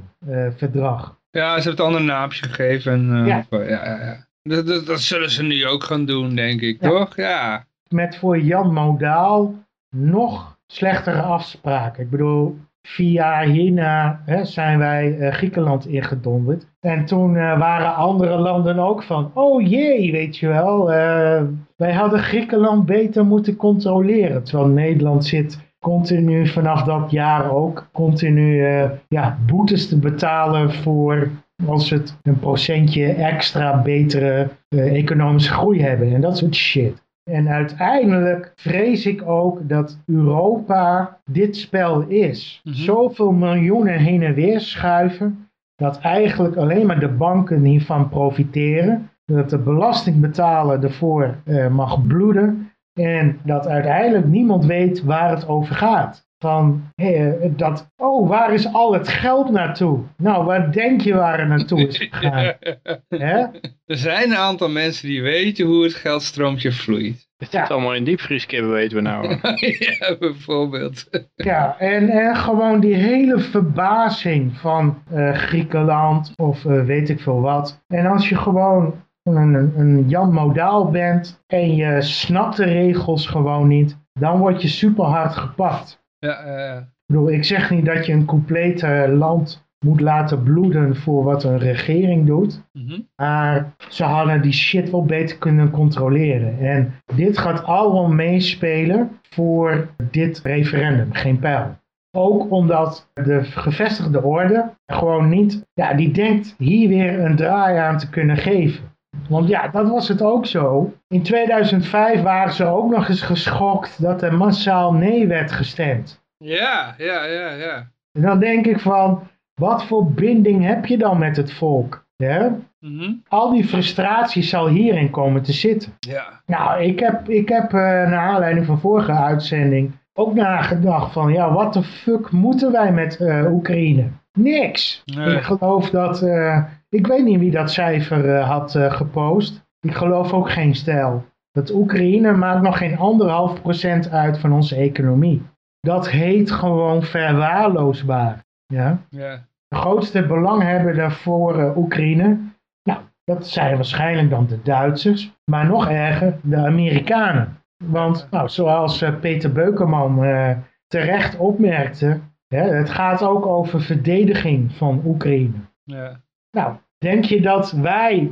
verdrag. Ja, ze hebben het andere naampje gegeven. ja. ja, ja, ja. Dat, dat, dat, zullen ze nu ook gaan doen, denk ik, ja. toch? Ja. Met voor Jan Modaal nog slechtere afspraken. Ik bedoel, vier jaar hierna hè, zijn wij uh, Griekenland ingedonderd. En toen uh, waren andere landen ook van, oh jee, weet je wel, uh, wij hadden Griekenland beter moeten controleren. Terwijl Nederland zit continu vanaf dat jaar ook continu ja, boetes te betalen voor als het een procentje extra betere economische groei hebben. En dat soort shit. En uiteindelijk vrees ik ook dat Europa dit spel is. Mhm. Zoveel miljoenen heen en weer schuiven, dat eigenlijk alleen maar de banken hiervan profiteren. Dat de belastingbetaler ervoor uh, mag bloeden. En dat uiteindelijk niemand weet waar het over gaat. Van, eh, dat, oh, waar is al het geld naartoe? Nou, waar denk je waar het naartoe is *laughs* gegaan? Hè? Er zijn een aantal mensen die weten hoe het geldstroomtje vloeit. Het zit allemaal in diepvrieskippen, weten we nou. *laughs* ja, bijvoorbeeld. Ja, en, en gewoon die hele verbazing van uh, Griekenland of uh, weet ik veel wat. En als je gewoon een, een Jan Modaal bent en je snapt de regels gewoon niet, dan word je super hard gepakt. Ja. Ik bedoel, ik zeg niet dat je een complete land moet laten bloeden voor wat een regering doet. Mm -hmm. Maar ze hadden die shit wel beter kunnen controleren. En dit gaat allemaal meespelen voor dit referendum, geen pijl. Ook omdat de gevestigde orde gewoon niet, ja, die denkt hier weer een draai aan te kunnen geven. Want ja, dat was het ook zo. In 2005 waren ze ook nog eens geschokt dat er massaal nee werd gestemd. Ja, ja, ja, ja. En dan denk ik van, wat voor binding heb je dan met het volk? Mm -hmm. Al die frustratie zal hierin komen te zitten. Ja. Nou, ik heb, ik heb uh, naar aanleiding van vorige uitzending ook nagedacht van, ja, wat de fuck moeten wij met uh, Oekraïne? Niks. Nee. Ik geloof dat, uh, ik weet niet wie dat cijfer had gepost. Ik geloof ook geen stijl. Dat Oekraïne maakt nog geen anderhalf procent uit van onze economie. Dat heet gewoon verwaarloosbaar. Ja? Ja. De grootste belanghebber voor uh, Oekraïne, nou, dat zijn waarschijnlijk dan de Duitsers, maar nog erger, de Amerikanen. Want, nou, zoals Peter Beukerman terecht opmerkte, hè, het gaat ook over verdediging van Oekraïne. Ja. Nou, denk je dat wij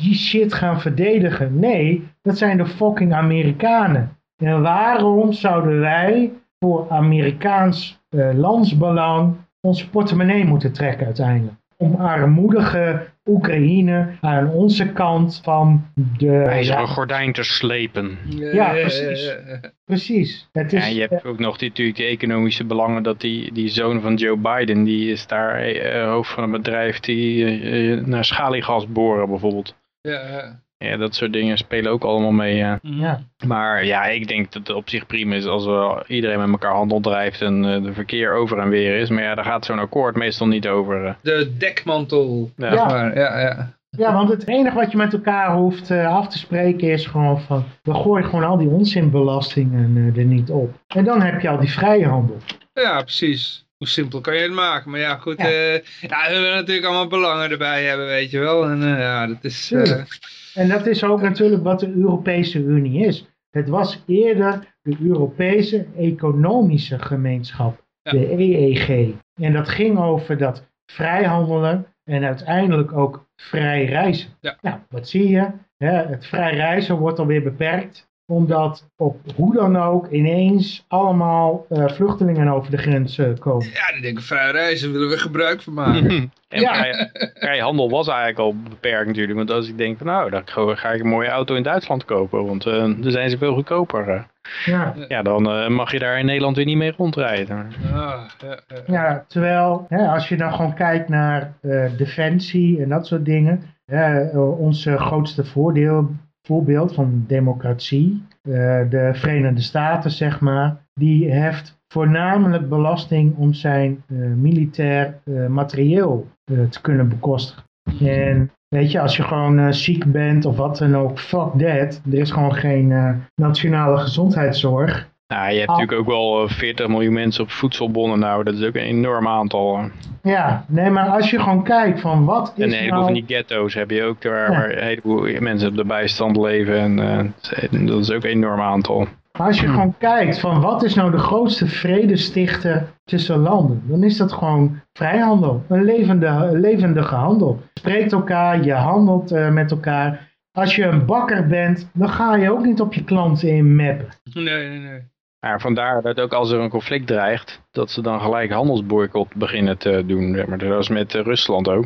die shit gaan verdedigen? Nee, dat zijn de fucking Amerikanen. En waarom zouden wij voor Amerikaans landsbelang onze portemonnee moeten trekken uiteindelijk. Om armoedige Oekraïne aan onze kant van de... IJzeren gordijn te slepen. Ja, precies. Precies. Het is, ja, je hebt ook nog die, natuurlijk die economische belangen dat die, die zoon van Joe Biden, die is daar uh, hoofd van een bedrijf die uh, naar schaliegas boren bijvoorbeeld. Ja, ja, dat soort dingen spelen ook allemaal mee. Ja. ja. Maar ja, ik denk dat het op zich prima is als we iedereen met elkaar handel drijft en uh, de verkeer over en weer is. Maar ja, daar gaat zo'n akkoord meestal niet over. Uh. De dekmantel. Ja. Ja. Maar, ja, ja. ja, want het enige wat je met elkaar hoeft uh, af te spreken is gewoon van... We gooien gewoon al die onzinbelastingen er niet op. En dan heb je al die vrijhandel. Ja, precies. Hoe simpel kan je het maken? Maar ja, goed. Ja. Ja. ja we willen natuurlijk allemaal belangen erbij hebben, weet je wel. En ja, dat is... Uh... En dat is ook natuurlijk wat de Europese Unie is. Het was eerder de Europese Economische Gemeenschap, Ja. de EEG. En dat ging over dat vrijhandelen en uiteindelijk ook vrij reizen. Ja. Nou, wat zie je? Hè, het vrij reizen wordt alweer beperkt. Omdat op hoe dan ook ineens allemaal uh, vluchtelingen over de grens uh, komen. Ja, die denken vrij reizen, willen we gebruik van maken. *laughs* en ja. vrij, handel was eigenlijk al beperkt natuurlijk. Want als ik denk van nou, dan ga ik een mooie auto in Duitsland kopen. Want uh, dan zijn ze veel goedkoper. Ja. ja, dan mag je daar in Nederland weer niet mee rondrijden. Ah, ja, ja, terwijl hè, als je dan gewoon kijkt naar defensie en dat soort dingen. ons grootste voordeel voorbeeld van democratie, uh, de Verenigde Staten zeg maar, die heft voornamelijk belasting om zijn uh, militair uh, materieel te kunnen bekostigen. En weet je, als je gewoon ziek bent of wat dan ook, fuck that. Er is gewoon geen nationale gezondheidszorg. Nou, je hebt ah. natuurlijk ook wel 40 miljoen mensen op voedselbonnen nou. Dat is ook een enorm aantal. Ja, nee, maar als je gewoon kijkt van wat is En een heleboel nou... van die ghetto's heb je ook waar, waar een heleboel mensen op de bijstand leven. En uh, dat is ook een enorm aantal. Maar als je hmm. gewoon kijkt van wat is nou de grootste vredestichter tussen landen, dan is dat gewoon vrijhandel. Een levende, levendige handel. Je spreekt elkaar, je handelt uh, met elkaar. Als je een bakker bent, dan ga je ook niet op je klanten in mappen. Nee, nee, nee. Ja, vandaar dat ook als er een conflict dreigt, dat ze dan gelijk handelsboycott beginnen te doen. Maar dat was met eh, Rusland ook.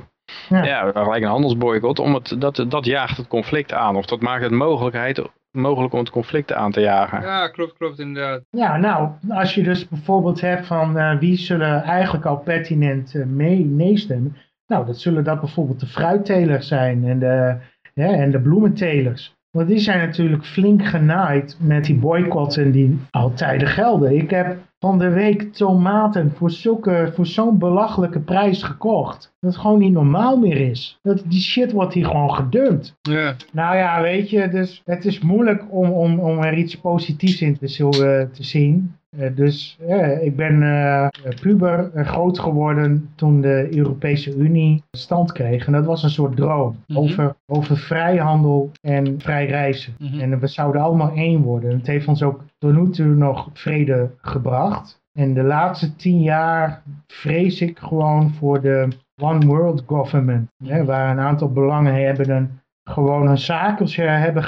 Ja. ja, gelijk een handelsboycott, omdat dat, dat jaagt het conflict aan. Of dat maakt het mogelijkheid, mogelijk om het conflict aan te jagen. Ja, klopt, klopt inderdaad. Ja, nou, als je dus bijvoorbeeld hebt van uh, wie zullen eigenlijk al pertinent uh, mee meestemmen. Nou, dat zullen dat bijvoorbeeld de fruittelers zijn en de, ja, en de bloementelers. Want die zijn natuurlijk flink genaaid met die boycotten die altijd gelden. Ik heb van de week tomaten voor, zulke, voor zo'n belachelijke prijs gekocht. Dat het gewoon niet normaal meer is. Dat, die shit wordt hier gewoon gedumpt. Ja. Nou ja, weet je, dus het is moeilijk om, om, om er iets positiefs in te, te zien. Eh, dus ik ben uh, puber groot geworden toen de Europese Unie stand kreeg. En dat was een soort droom mhm. over, over vrijhandel en vrij reizen. Mhm. En we zouden allemaal één worden. En het heeft ons ook tot nu toe nog vrede gebracht. En de laatste tien jaar vrees ik gewoon voor de One World Government. Hè, waar een aantal belanghebbenden gewoon een zakeltje hebben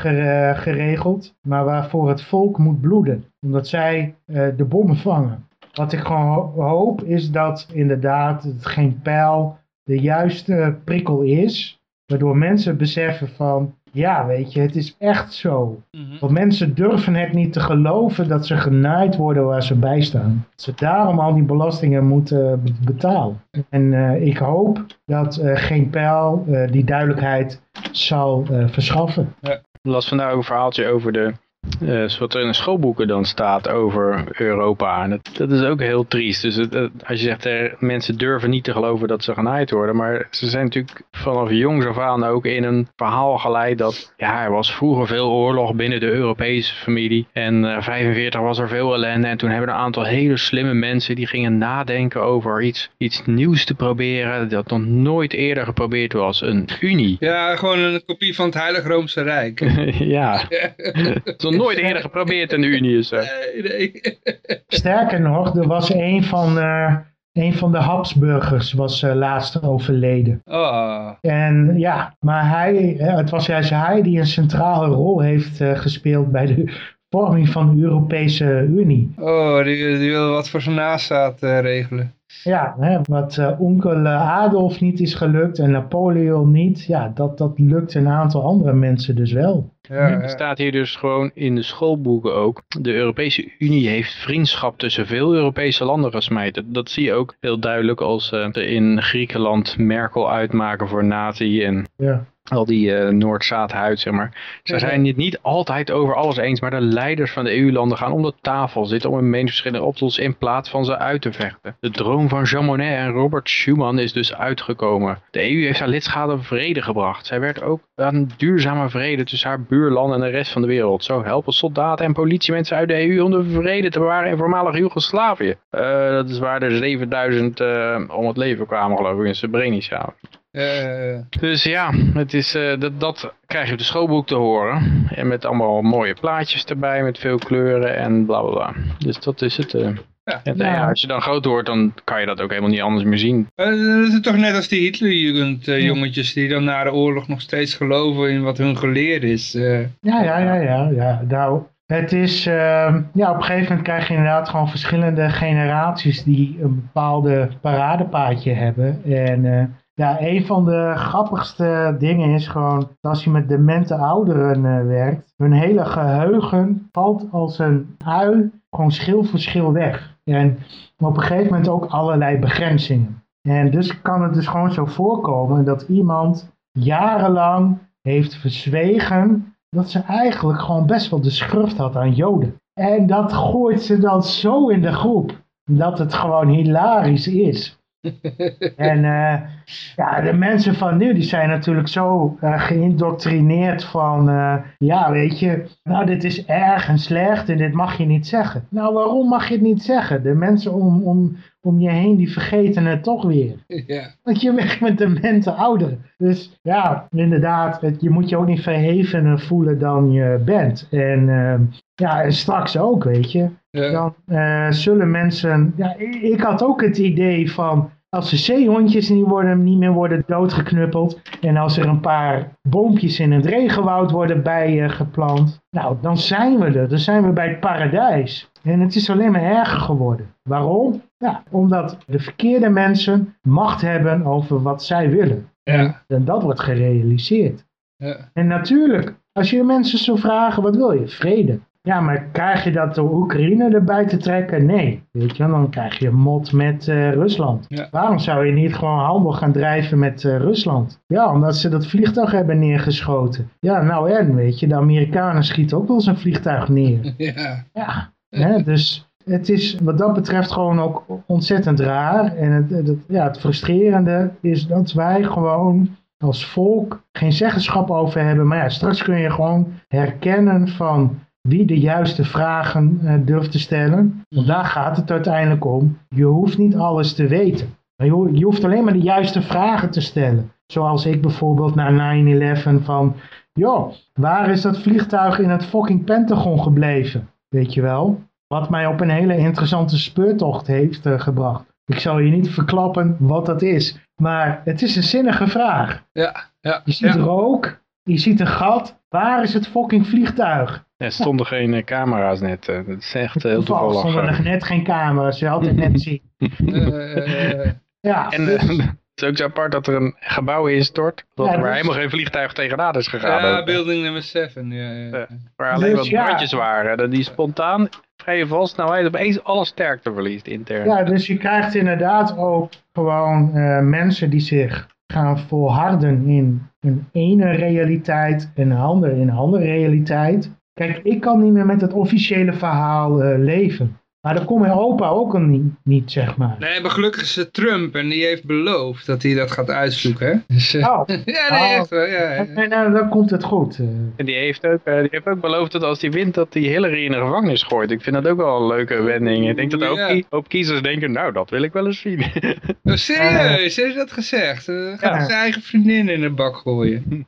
geregeld, maar waarvoor het volk moet bloeden, omdat zij uh, de bommen vangen. Wat ik gewoon hoop is dat inderdaad het geen pijl de juiste prikkel is, waardoor mensen beseffen van ja, weet je, het is echt zo. Mhm. Want mensen durven het niet te geloven dat ze genaaid worden waar ze bij staan. Dat ze daarom al die belastingen moeten betalen. En uh, ik hoop dat uh, geen pijl uh, die duidelijkheid zal verschaffen. Ja. Ik las vandaag een verhaaltje over de uh, wat er in de schoolboeken dan staat over Europa. En dat, dat is ook heel triest. Dus het, als je zegt, er, mensen durven niet te geloven dat ze genaaid worden. Maar ze zijn natuurlijk vanaf jongs af aan ook in een verhaal geleid dat... Ja, er was vroeger veel oorlog binnen de Europese familie. En uh, 45 was er veel ellende. En toen hebben een aantal hele slimme mensen die gingen nadenken over iets, iets nieuws te proberen. Dat nog nooit eerder geprobeerd was. Een unie. Ja, gewoon een kopie van het Heilige Roomse Rijk. *laughs* ja. *laughs* nooit eerder geprobeerd in de Unie is. Nee, nee. *laughs* Sterker nog, er was een van, uh, een van de Habsburgers was uh, laatst overleden. Oh. En ja, maar hij, het was juist hij die een centrale rol heeft uh, gespeeld bij de vorming van de Europese Unie. Oh, die, die wil wat voor zijn nastaat regelen. Ja, hè, wat uh, onkel Adolf niet is gelukt en Napoleon niet, ja, dat, dat lukt een aantal andere mensen dus wel. Ja, ja. staat hier dus gewoon in de schoolboeken ook. De Europese Unie heeft vriendschap tussen veel Europese landen gesmeten. Dat zie je ook heel duidelijk als uh, in Griekenland Merkel uitmaken voor nazi en ja al die uh, Noord-Zuid-huid, zeg maar. Ze zijn het niet altijd over alles eens, maar de leiders van de EU-landen gaan om de tafel zitten om een meningsverschillen op te lossen in plaats van ze uit te vechten. De droom van Jean Monnet en Robert Schuman is dus uitgekomen. De EU heeft haar lidstaten vrede gebracht. Zij werd ook aan duurzame vrede tussen haar buurlanden en de rest van de wereld. Zo helpen soldaten en politiemensen uit de EU om de vrede te bewaren in voormalig Joegoslavië. Uh, dat is waar er 7000 uh, om het leven kwamen geloof ik in Srebrenica. Uh, dus ja, het is, uh, dat, dat krijg je op de schoolboek te horen. En met allemaal mooie plaatjes erbij, met veel kleuren en bla bla bla. Dus dat is het. Uh. Ja. En, ja. als je dan groot wordt, dan kan je dat ook helemaal niet anders meer zien. dat is toch net als die Hitlerjugend jongetjes die dan na de oorlog nog steeds geloven in wat hun geleerd is. Ja, ja, ja, ja, ja. Nou, Het is, ehm, ja, op een gegeven moment krijg je inderdaad gewoon verschillende generaties die een bepaalde paradepaadje hebben. En ja, een van de grappigste dingen is gewoon, als je met demente ouderen uh, werkt, hun hele geheugen valt als een ui gewoon schil voor schil weg. En op een gegeven moment ook allerlei begrenzingen. En dus kan het dus gewoon zo voorkomen dat iemand jarenlang heeft verzwegen dat ze eigenlijk gewoon best wel de schurft had aan Joden. En dat gooit ze dan zo in de groep, dat het gewoon hilarisch is. *laughs* en uh, ja, de mensen van nu, die zijn natuurlijk zo uh, geïndoctrineerd van, uh, ja weet je, nou dit is erg en slecht en dit mag je niet zeggen. Nou waarom mag je het niet zeggen? De mensen om, om, om je heen, die vergeten het toch weer. *laughs* Ja. Want je weg met de mensen ouderen. Dus ja, inderdaad, het, je moet je ook niet verhevener voelen dan je bent. En ja, en straks ook, weet je. Ja. Dan uh, zullen mensen... Ja, ik had ook het idee van... Als de zeehondjes niet, worden, niet meer worden doodgeknuppeld... en als er een paar boompjes in het regenwoud worden bijgeplant... nou, dan zijn we er. Dan zijn we bij het paradijs. En het is alleen maar erger geworden. Waarom? Ja, omdat de verkeerde mensen macht hebben over wat zij willen. Ja. En dat wordt gerealiseerd. Ja. En natuurlijk, als je de mensen zo vragen, wat wil je? Vrede. Ja, maar krijg je dat door Oekraïne erbij te trekken? Nee. Weet je, dan krijg je mot met uh, Rusland. Ja. Waarom zou je niet gewoon handel gaan drijven met uh, Rusland? Ja, omdat ze dat vliegtuig hebben neergeschoten. Ja, nou en, weet je, de Amerikanen schieten ook wel eens een vliegtuig neer. *laughs* Ja. Ja, hè, dus het is wat dat betreft gewoon ook ontzettend raar. En het, het, ja, het frustrerende is dat wij gewoon als volk geen zeggenschap over hebben. Maar ja, straks kun je gewoon herkennen van wie de juiste vragen uh, durft te stellen. Want daar gaat het uiteindelijk om. Je hoeft niet alles te weten. Je, je hoeft alleen maar de juiste vragen te stellen. Zoals ik bijvoorbeeld na 9-11 van... joh, waar is dat vliegtuig in het fucking Pentagon gebleven? Weet je wel? Wat mij op een hele interessante speurtocht heeft uh, gebracht. Ik zal je niet verklappen wat dat is. Maar het is een zinnige vraag. Ja, ja. Je ziet ja. rook, je ziet een gat. Waar is het fucking vliegtuig? Er stonden *laughs* geen uh, camera's net. Uh, dat is echt heel Toevallig toevallig. stonden er net geen camera's. Je had het net *laughs* zien. Uh, Ja, En dus- eh, *laughs* het is ook zo apart dat er een gebouw instort. Dat Ja, er dus- helemaal geen vliegtuig tegenaan is gegaan. ja, ook. building nummer 7. Ja, ja. Ja. Waar alleen Dus wat ja. brandjes waren. Dat die spontaan vrije valsnelheid opeens alle sterkte verliest intern. ja, dus je krijgt inderdaad ook gewoon eh, mensen die zich gaan volharden in een ene realiteit en een andere in een andere realiteit. Kijk, ik kan niet meer met het officiële verhaal eh, leven. Maar dat kon mijn opa ook al niet, niet zeg maar. Nee, maar gelukkig is het Trump en die heeft beloofd dat hij dat gaat uitzoeken. Hè? Dus, eh, Oh, *laughs* ja, nee, Oh. echt wel. Ja, nou, dan komt het goed. eh. En die heeft, ook, eh, die heeft ook beloofd dat als hij wint dat hij Hillary in de gevangenis gooit. Ik vind dat ook wel een leuke wending. Ik denk dat ook Ja. hoop kiezers denken, nou dat wil ik wel eens zien. Oh, serieus, heeft hij dat gezegd? Eh, gaat hij zijn eigen vriendin in de bak gooien. *laughs*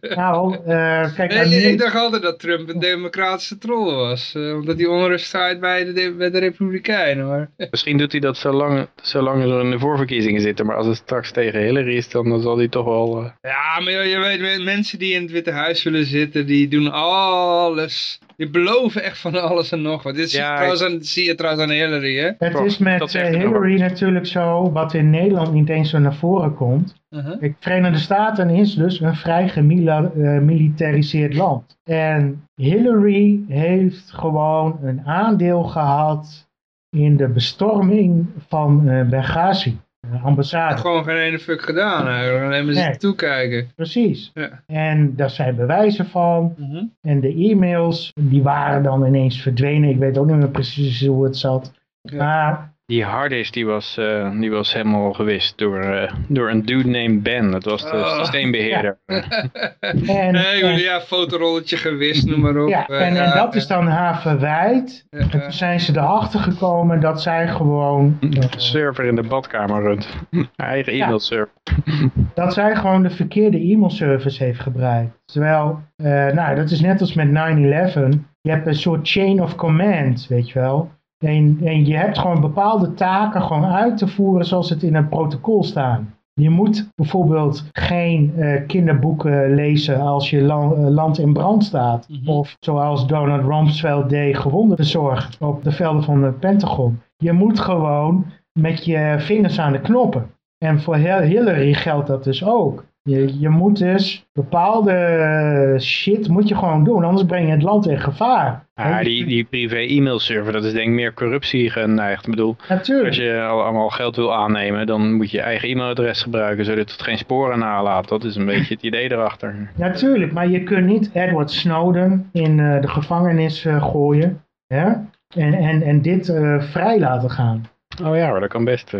Nou, *laughs* eh, kijk, Nee, Amerika- ik dacht altijd dat Trump een democratische troll was. eh, omdat hij onrust staat bij de, bij de Republikeinen. Maar... *laughs* Misschien doet hij dat zolang, zolang er in de voorverkiezingen zitten. Maar als het straks tegen Hillary is, dan, dan zal hij toch wel... eh, Ja, maar je weet, mensen die in het Witte Huis willen zitten, die doen alles. Die beloven echt van alles en nog wat. Dit zie, je Ja, trouwens aan, zie je trouwens aan Hillary, hè? Het is met eh, Hillary natuurlijk zo, wat in Nederland niet eens zo naar voren komt. Uh-huh. Kijk, Verenigde Staten is dus een vrij gemilitariseerd land. En Hillary heeft gewoon een aandeel gehad in de bestorming van eh Benghazi, de ambassade. Gewoon geen ene fuck gedaan eigenlijk. Alleen maar Nee. zitten toekijken. Precies. Ja. En daar zijn bewijzen van. Mhm. En de e-mails, die waren dan ineens verdwenen. Ik weet ook niet meer precies hoe het zat. Ja. Maar Die harddisk die was, eh, die was helemaal gewist door, eh, door een dude named Ben. Dat was de Oh. systeembeheerder. *laughs* en, Nee, en- ja, fotorolletje gewist, noem maar op. Ja, Eh, en, en dat is dan haar verwijt. ja, En toen zijn ze erachter gekomen dat zij gewoon, eh, server in de badkamer runt. *laughs* Eigen Ja. e-mailserver. *laughs* dat zij gewoon de verkeerde e-mailservice heeft gebruikt. Terwijl, eh, nou dat is net als met 9-11. Je hebt een soort chain of command, weet je wel. En, en je hebt gewoon bepaalde taken gewoon uit te voeren zoals het in een protocol staan. Je moet bijvoorbeeld geen uh, kinderboeken lezen als je land, land in brand staat. Mhm. Of zoals Donald Rumsfeld deed, gewonden verzorgt op de velden van het Pentagon. Je moet gewoon met je vingers aan de knoppen. En voor Hillary geldt dat dus ook. Je, je moet dus bepaalde shit moet je gewoon doen, anders breng je het land in gevaar. Ja, die, die privé e-mailserver, dat is denk ik meer corruptie geneigd. Ik bedoel, Natuurlijk. als je allemaal geld wil aannemen, dan moet je je eigen e-mailadres gebruiken, zodat het geen sporen nalaat. Dat is een *laughs* beetje het idee erachter. Natuurlijk, maar je kunt niet Edward Snowden in uh, de gevangenis uh, gooien hè? En, en, en dit uh, vrij laten gaan. Oh ja, dat kan best. *laughs*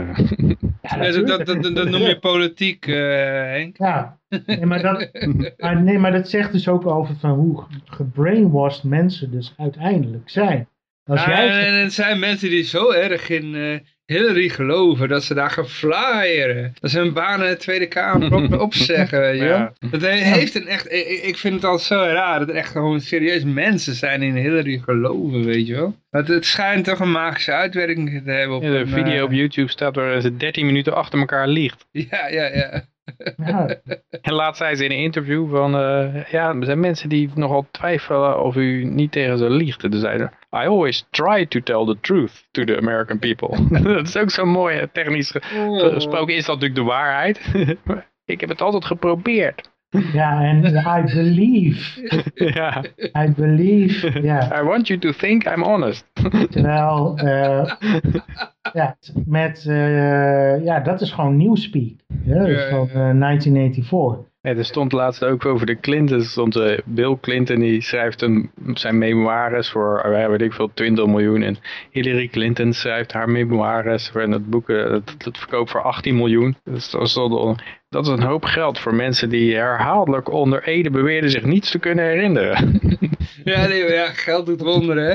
Ja, dat, dat, dat, dat, noem je *laughs* politiek, uh, Henk. Ja, nee maar, dat, *laughs* maar, nee, maar dat zegt dus ook over van hoe gebrainwashed mensen dus uiteindelijk zijn. Als ja, jij... En er zijn mensen die zo erg in uh, Hillary geloven dat ze daar gaan flyeren. Dat ze hun baan in de Tweede Kamer *laughs* opzeggen, weet je ja. Dat heeft een echt, ik, vind het al zo raar dat er echt gewoon serieus mensen zijn die in Hillary geloven, weet je wel. Het, het schijnt toch een magische uitwerking te hebben. Op ja, de een, video uh... op YouTube staat waar ze 13 minuten achter elkaar liegt. *laughs* Ja, ja, ja. Ja. En laat zei ze in een interview van, uh, ja, er zijn mensen die nogal twijfelen of u niet tegen ze liegt. En toen zeiden I always try to tell the truth to the American people. *laughs* dat is ook zo mooi, technisch gesproken is dat natuurlijk de waarheid. *laughs* Ik heb het altijd geprobeerd. Ja, en I believe. *laughs* ja. I believe, ja. I want you to think I'm honest. Terwijl, uh, ja, met, uh, ja, dat is gewoon newspeak. Ja, dat is van uh, 1984. Ja, er stond laatst ook over de Clintons, stond uh, Bill Clinton, die schrijft een, zijn memoires voor, uh, weet ik veel, 20 miljoen. En Hillary Clinton schrijft haar memoires voor het boek, uh, het, het verkoopt voor 18 miljoen. Dus dat is, dat is een hoop geld voor mensen die herhaaldelijk onder Ede beweerden zich niets te kunnen herinneren. *laughs* Ja, nee, ja geld doet wonderen, hè.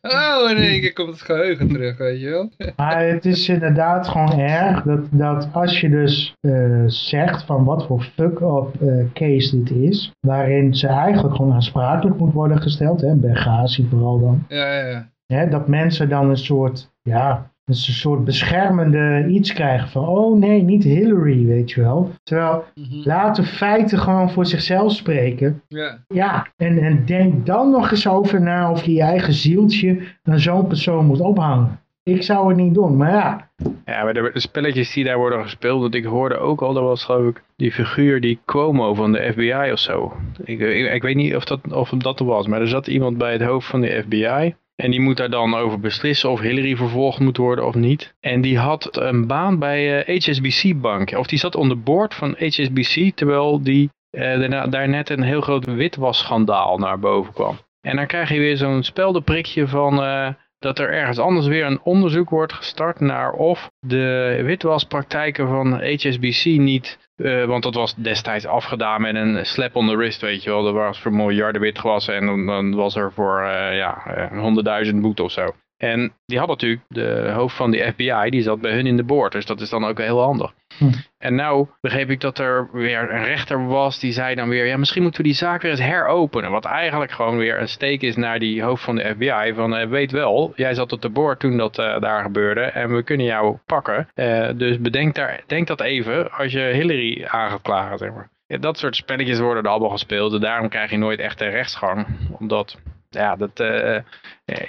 *laughs* oh, in één keer komt het geheugen terug, weet je wel. *laughs* Maar het is inderdaad gewoon erg dat, dat als je dus uh, zegt van wat voor fuck-up uh, case dit is, waarin ze eigenlijk gewoon aansprakelijk moet worden gesteld, hè, Benghazi vooral dan. Ja, ja, ja. Hè, dat mensen dan een soort, ja, dus een soort beschermende iets krijgen van, oh nee, niet Hillary, weet je wel. Terwijl, Mm -hmm. laat de feiten gewoon voor zichzelf spreken. Ja. Ja, en, en denk dan nog eens over na of je je eigen zieltje aan zo'n persoon moet ophangen. Ik zou het niet doen, maar ja. Ja, maar de, de spelletjes die daar worden gespeeld, want ik hoorde ook al, dat was geloof ik die figuur die Cuomo van de FBI of zo. Ik, ik, ik weet niet of dat, of dat er was, maar er zat iemand bij het hoofd van de FBI. En die moet daar dan over beslissen of Hillary vervolgd moet worden of niet. En die had een baan bij HSBC Bank. Of die zat onder boord van HSBC, terwijl die, uh, daarna, daar net een heel groot witwasschandaal naar boven kwam. En dan krijg je weer zo'n speldenprikje van... Uh, dat er ergens anders weer een onderzoek wordt gestart naar of de witwaspraktijken van HSBC niet... Uh, want dat was destijds afgedaan met een slap on the wrist, weet je wel. Er was voor miljarden witgewassen en dan, dan was er voor uh, ja, honderdduizend boete of zo. En die had natuurlijk, de hoofd van die FBI, die zat bij hun in de boord. Dus dat is dan ook heel handig. Hm. En nou begreep ik dat er weer een rechter was die zei dan weer... ja, misschien moeten we die zaak weer eens heropenen. Wat eigenlijk gewoon weer een steek is naar die hoofd van de FBI. Van uh, weet wel, jij zat op de boord toen dat uh, daar gebeurde en we kunnen jou pakken. Uh, dus bedenk daar, denk dat even als je Hillary aan gaat klagen, zeg maar. Ja, dat soort spelletjes worden er allemaal gespeeld en daarom krijg je nooit echt een rechtsgang. Omdat, ja, dat,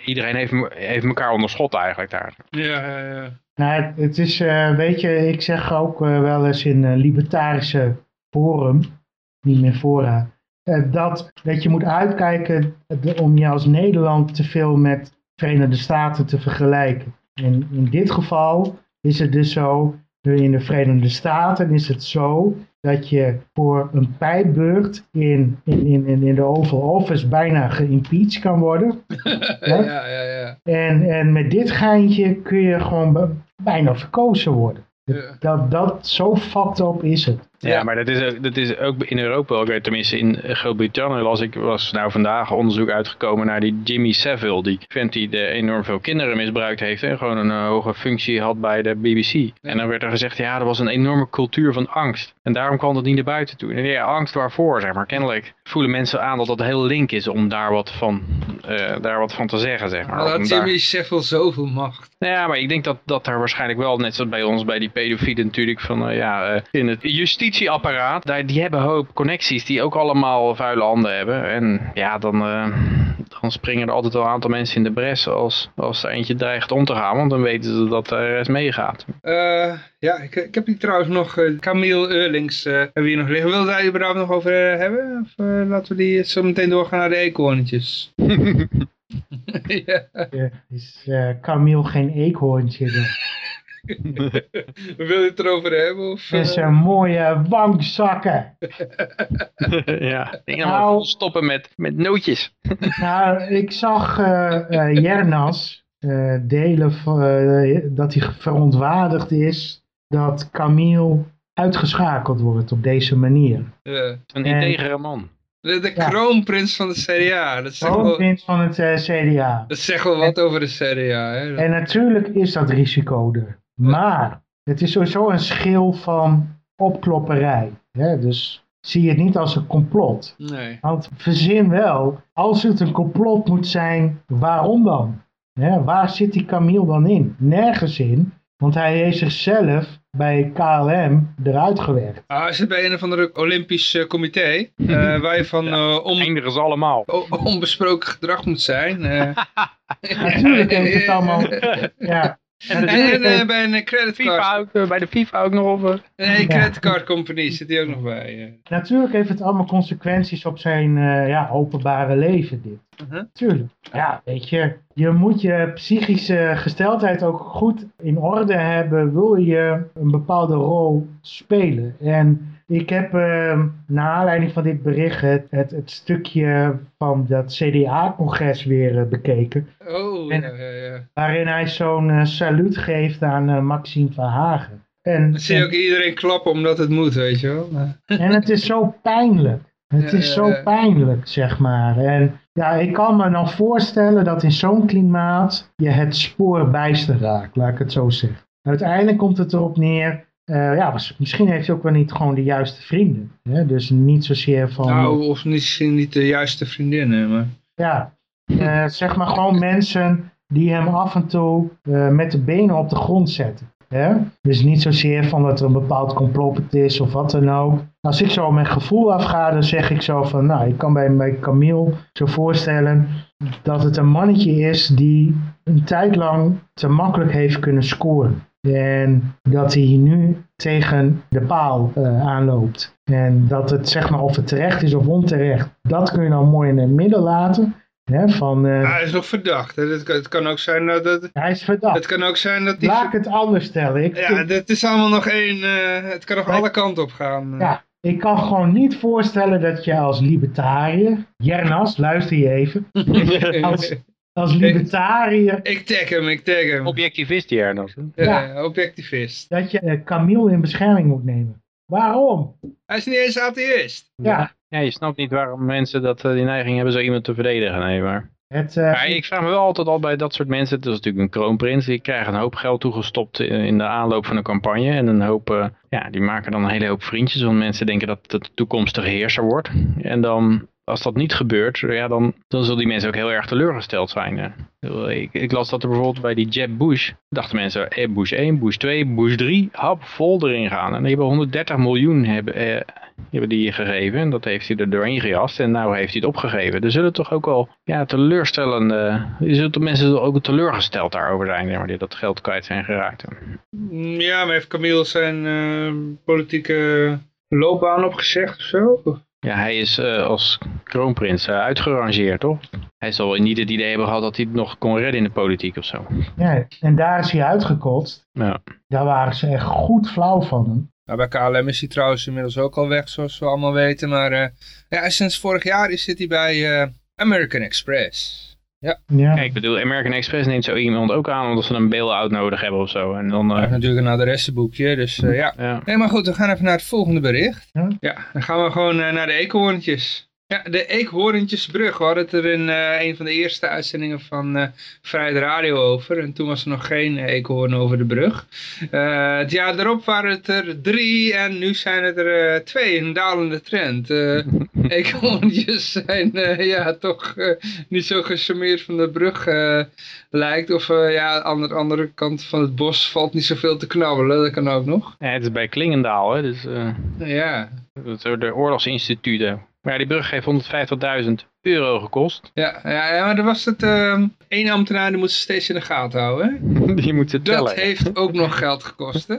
iedereen heeft, heeft elkaar onder schot eigenlijk daar. Ja, ja, ja. Nou, het, het is, uh, weet je, ik zeg ook uh, wel eens in een libertarische forum, niet meer fora, uh, dat, dat je moet uitkijken om je als Nederland te veel met Verenigde Staten te vergelijken. En in dit geval is het dus zo, in de Verenigde Staten is het zo dat je voor een pijpbeurt in, in, in, in de Oval Office bijna geïmpeached kan worden. *laughs* ja, ja, ja. En, en met dit geintje kun je gewoon bijna verkozen worden. Ja. Dat, dat, zo fucked up is het. Ja, maar dat is, ook, dat is ook in Europa, ook, tenminste in Groot-Brittannië las ik, was nou vandaag onderzoek uitgekomen naar die Jimmy Savile, die vent die de enorm veel kinderen misbruikt heeft en gewoon een hoge functie had bij de BBC. En dan werd er gezegd, ja, er was een enorme cultuur van angst. En daarom kwam het niet naar buiten toe. En ja, angst waarvoor, zeg maar. Kennelijk voelen mensen aan dat dat heel link is om daar wat van, uh, daar wat van te zeggen, zeg maar. Dat Jimmy Savile zoveel macht. Ja, maar ik denk dat, dat er waarschijnlijk wel, net zoals bij ons, bij die pedofielen natuurlijk, van uh, ja, uh, in het justitieapparaat, daar, die hebben hoop connecties die ook allemaal vuile handen hebben. En ja, dan, dan springen er altijd wel een aantal mensen in de bres als, als er eentje dreigt om te gaan, want dan weten ze dat de rest meegaat. ja, ik, ik heb hier trouwens nog Camille Eurlings, hebben we hier nog liggen. Wil daar überhaupt nog over hebben? Of laten we die zo meteen doorgaan naar de eekhoorntjes? *laughs* *laughs* ja. ja. Is uh, Camille geen eekhoorntje dan? *laughs* *laughs* Wil je het erover hebben? Of, is een mooie wangzakken. *laughs* ja, ik nou, stoppen met, met nootjes. *laughs* nou, ik zag uh, uh, Jernas delen van, dat hij verontwaardigd is dat Camille uitgeschakeld wordt op deze manier. Ja. Een integere man. De, de kroonprins van de CDA. De kroonprins van het uh, CDA. Dat zegt wel wat over de CDA. Hè? En natuurlijk is dat risico er. Maar het is sowieso een schil van opklopperij. Hè? Dus zie je het niet als een complot. Nee. Want verzin wel, als het een complot moet zijn, waarom dan? Hè? Waar zit die Camille dan in? Nergens in. Want hij heeft zichzelf bij KLM eruit gewerkt. Ah, hij zit bij een of ander Olympisch uh, comité. Uh, *laughs* waar je van uh, on... Eindigen ze allemaal. onbesproken gedrag moet zijn. *laughs* Natuurlijk heeft het allemaal... *laughs* ja. En, en, en bij een creditcard. FIFA ook, bij de FIFA ook nog op. Nee, creditcard company zit hij ook nog bij. Natuurlijk heeft het allemaal consequenties op zijn ja, openbare leven dit. -huh. Tuurlijk. Ja, weet je, je moet je psychische gesteldheid ook goed in orde hebben, wil je een bepaalde rol spelen. En ik heb uh, naar aanleiding van dit bericht het, het, het stukje van dat CDA-congres weer uh, bekeken. Oh, en, ja, ja, ja. Waarin hij zo'n uh, saluut geeft aan uh, Maxime Verhagen. En, Dan zie je ook iedereen klappen omdat het moet, weet je wel. *laughs* En het is zo pijnlijk. Het is zo pijnlijk, zeg maar. En ja, ik kan me dan voorstellen dat in zo'n klimaat je het spoor bijster raakt, laat ik het zo zeggen. Uiteindelijk komt het erop neer, uh, ja, misschien heeft hij ook wel niet gewoon de juiste vrienden. Hè? Dus niet zozeer van... Nou, of misschien niet de juiste vriendinnen, maar... Ja, uh, zeg maar gewoon mensen die hem af en toe uh, met de benen op de grond zetten. Hè? Dus niet zozeer van dat er een bepaald complot is of wat dan ook. Als ik zo met gevoel afga, dan zeg ik zo van, nou, ik kan bij, bij Camille zo voorstellen dat het een mannetje is die een tijd lang te makkelijk heeft kunnen scoren. En dat hij nu tegen de paal uh, aanloopt. En dat het, zeg maar, of het terecht is of onterecht, dat kun je dan mooi in het midden laten. Hè, van, uh, hij is nog verdacht. Het, het, kan ook zijn dat... Het, hij is verdacht. Het kan ook zijn dat... Die Laat ik het anders stellen. Ik, ja, dit is allemaal nog één... Uh, het kan nog alle kanten op gaan. Ja, ik kan gewoon niet voorstellen dat je als libertariër... Jernas, luister je even. *laughs* als, als libertariër... Ik, ik tag hem, ik tag hem. Objectivist, Jernas. Ja, ja, objectivist. Dat je uh, Camille in bescherming moet nemen. Waarom? Hij is niet eens atheïst. Ja. Ja, je snapt niet waarom mensen dat, uh, die neiging hebben zo iemand te verdedigen. Nee, maar... Het, uh, ja, ik vraag me wel altijd al bij dat soort mensen, het is natuurlijk een kroonprins, die krijgen een hoop geld toegestopt in de aanloop van een campagne. En een hoop, uh, ja, die maken dan een hele hoop vriendjes, want mensen denken dat het de toekomstige heerser wordt. En dan, als dat niet gebeurt, ja, dan, dan zullen die mensen ook heel erg teleurgesteld zijn. Ik, ik, las dat er bijvoorbeeld bij die Jeb Bush, dachten mensen, eh, Bush 1, Bush 2, Bush 3, hap, vol erin gaan. En die hebben 130 miljoen hebben, eh, hebben die gegeven. En dat heeft hij er doorheen gejast. En nou heeft hij het opgegeven. Er zullen toch ook wel ja, teleurstellende... Er zullen toch mensen ook teleurgesteld daarover zijn. Maar die dat geld kwijt zijn geraakt. Ja, maar heeft Camille zijn uh, politieke loopbaan opgezegd of zo? Ja, hij is uh, als kroonprins uh, uitgerangeerd, toch? Hij zal niet het idee hebben gehad dat hij het nog kon redden in de politiek of zo. Ja, en daar is hij uitgekotst. Ja. Daar waren ze echt goed flauw van hem. Nou, bij KLM is hij trouwens inmiddels ook al weg, zoals we allemaal weten. Maar uh, ja, sinds vorig jaar is, zit hij bij uh, American Express. Ja. ja. Kijk, ik bedoel, American Express neemt zo iemand ook aan omdat ze een bail-out nodig hebben of zo. En dan, eh, natuurlijk een adressenboekje, dus eh, ja. ja. Nee, maar goed, we gaan even naar het volgende bericht. Ja. Ja, dan gaan we gewoon eh, naar de eekhoorntjes. Ja, de eekhoorntjesbrug. We hadden het er in eh, een van de eerste uitzendingen van eh Vrijheid Radio over. En toen was er nog geen eekhoorn over de brug. Eh, het jaar daarop waren het er drie en nu zijn het er twee. Een dalende trend. *laughs* Eekhoorntjes zijn ja, toch niet zo gecharmeerd van de brug lijkt. Of ja, aan de andere kant van het bos valt niet zoveel te knabbelen. Dat kan ook nog. Ja, het is bij Klingendaal, hè, dus Ja, de oorlogsinstituten. Maar ja, die brug heeft 150.000 euro gekost. Ja, ja, ja, maar er was het ehm één ambtenaar die moet ze steeds in de gaten houden. *laughs* Die moet ze tellen. Dat heeft ook nog geld gekost. Hè?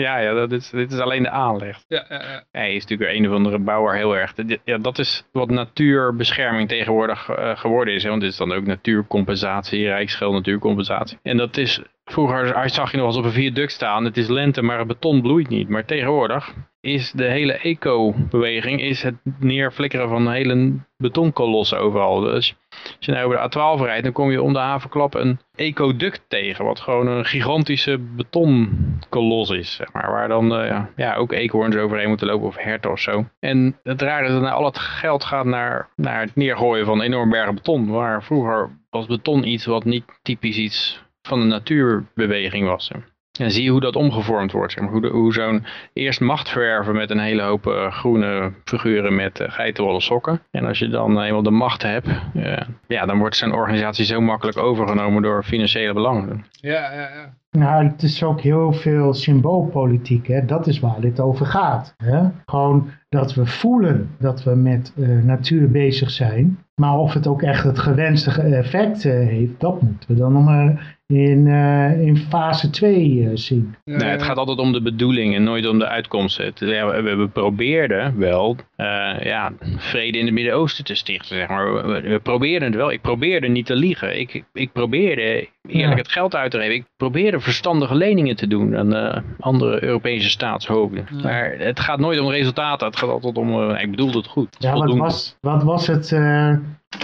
Ja, ja dat is, dit is alleen de aanleg. Ja, ja, ja. Hij is natuurlijk een of andere bouwer heel erg. Ja, dat is wat natuurbescherming tegenwoordig eh, geworden is. Hè? Want dit is dan ook natuurcompensatie, rijksgeld natuurcompensatie. En dat is, vroeger zag je nog eens op een viaduct staan. Het is lente, maar het beton bloeit niet. Maar tegenwoordig is de hele eco-beweging is het neerflikkeren van hele betonkolossen overal. Dus als je nou over de A12 rijdt, dan kom je om de havenklap een ecoduct tegen. Wat gewoon een gigantische betonkolos is, zeg maar. Waar dan eh, ja, ook eekhoorns overheen moeten lopen of herten of zo. En het rare is dat nou al het geld gaat naar, naar het neergooien van enorme bergen beton. Waar vroeger was beton iets wat niet typisch iets van de natuurbeweging was. hè. En zie je hoe dat omgevormd wordt. Zeg maar. Hoe, hoe zo'n eerst macht verwerven met een hele hoop eh, groene figuren met uh, geitenwolle sokken. En als je dan eenmaal de macht hebt, eh, ja, dan wordt zo'n organisatie zo makkelijk overgenomen door financiële belangen. ja, ja, ja. Nou, het is ook heel veel symboolpolitiek. Hè? Dat is waar dit over gaat. Hè? Gewoon dat we voelen dat we met eh, natuur bezig zijn. Maar of het ook echt het gewenste effect eh, heeft, dat moeten we dan nog maar in, eh, in fase 2 zien. Ja, Nee, het gaat altijd om de bedoeling en nooit om de uitkomsten. Ja, we, we probeerden wel eh, ja, vrede in het Midden-Oosten te stichten. Zeg maar. we, we probeerden het wel. Ik probeerde niet te liegen. Ik, ik probeerde eerlijk Ja. het geld uit te geven. Ik probeerde verstandige leningen te doen aan eh, andere Europese staatshoofden. Ja. Maar het gaat nooit om resultaten. Het gaat altijd om, eh, ik bedoel het goed. Ja, wat was, wat was het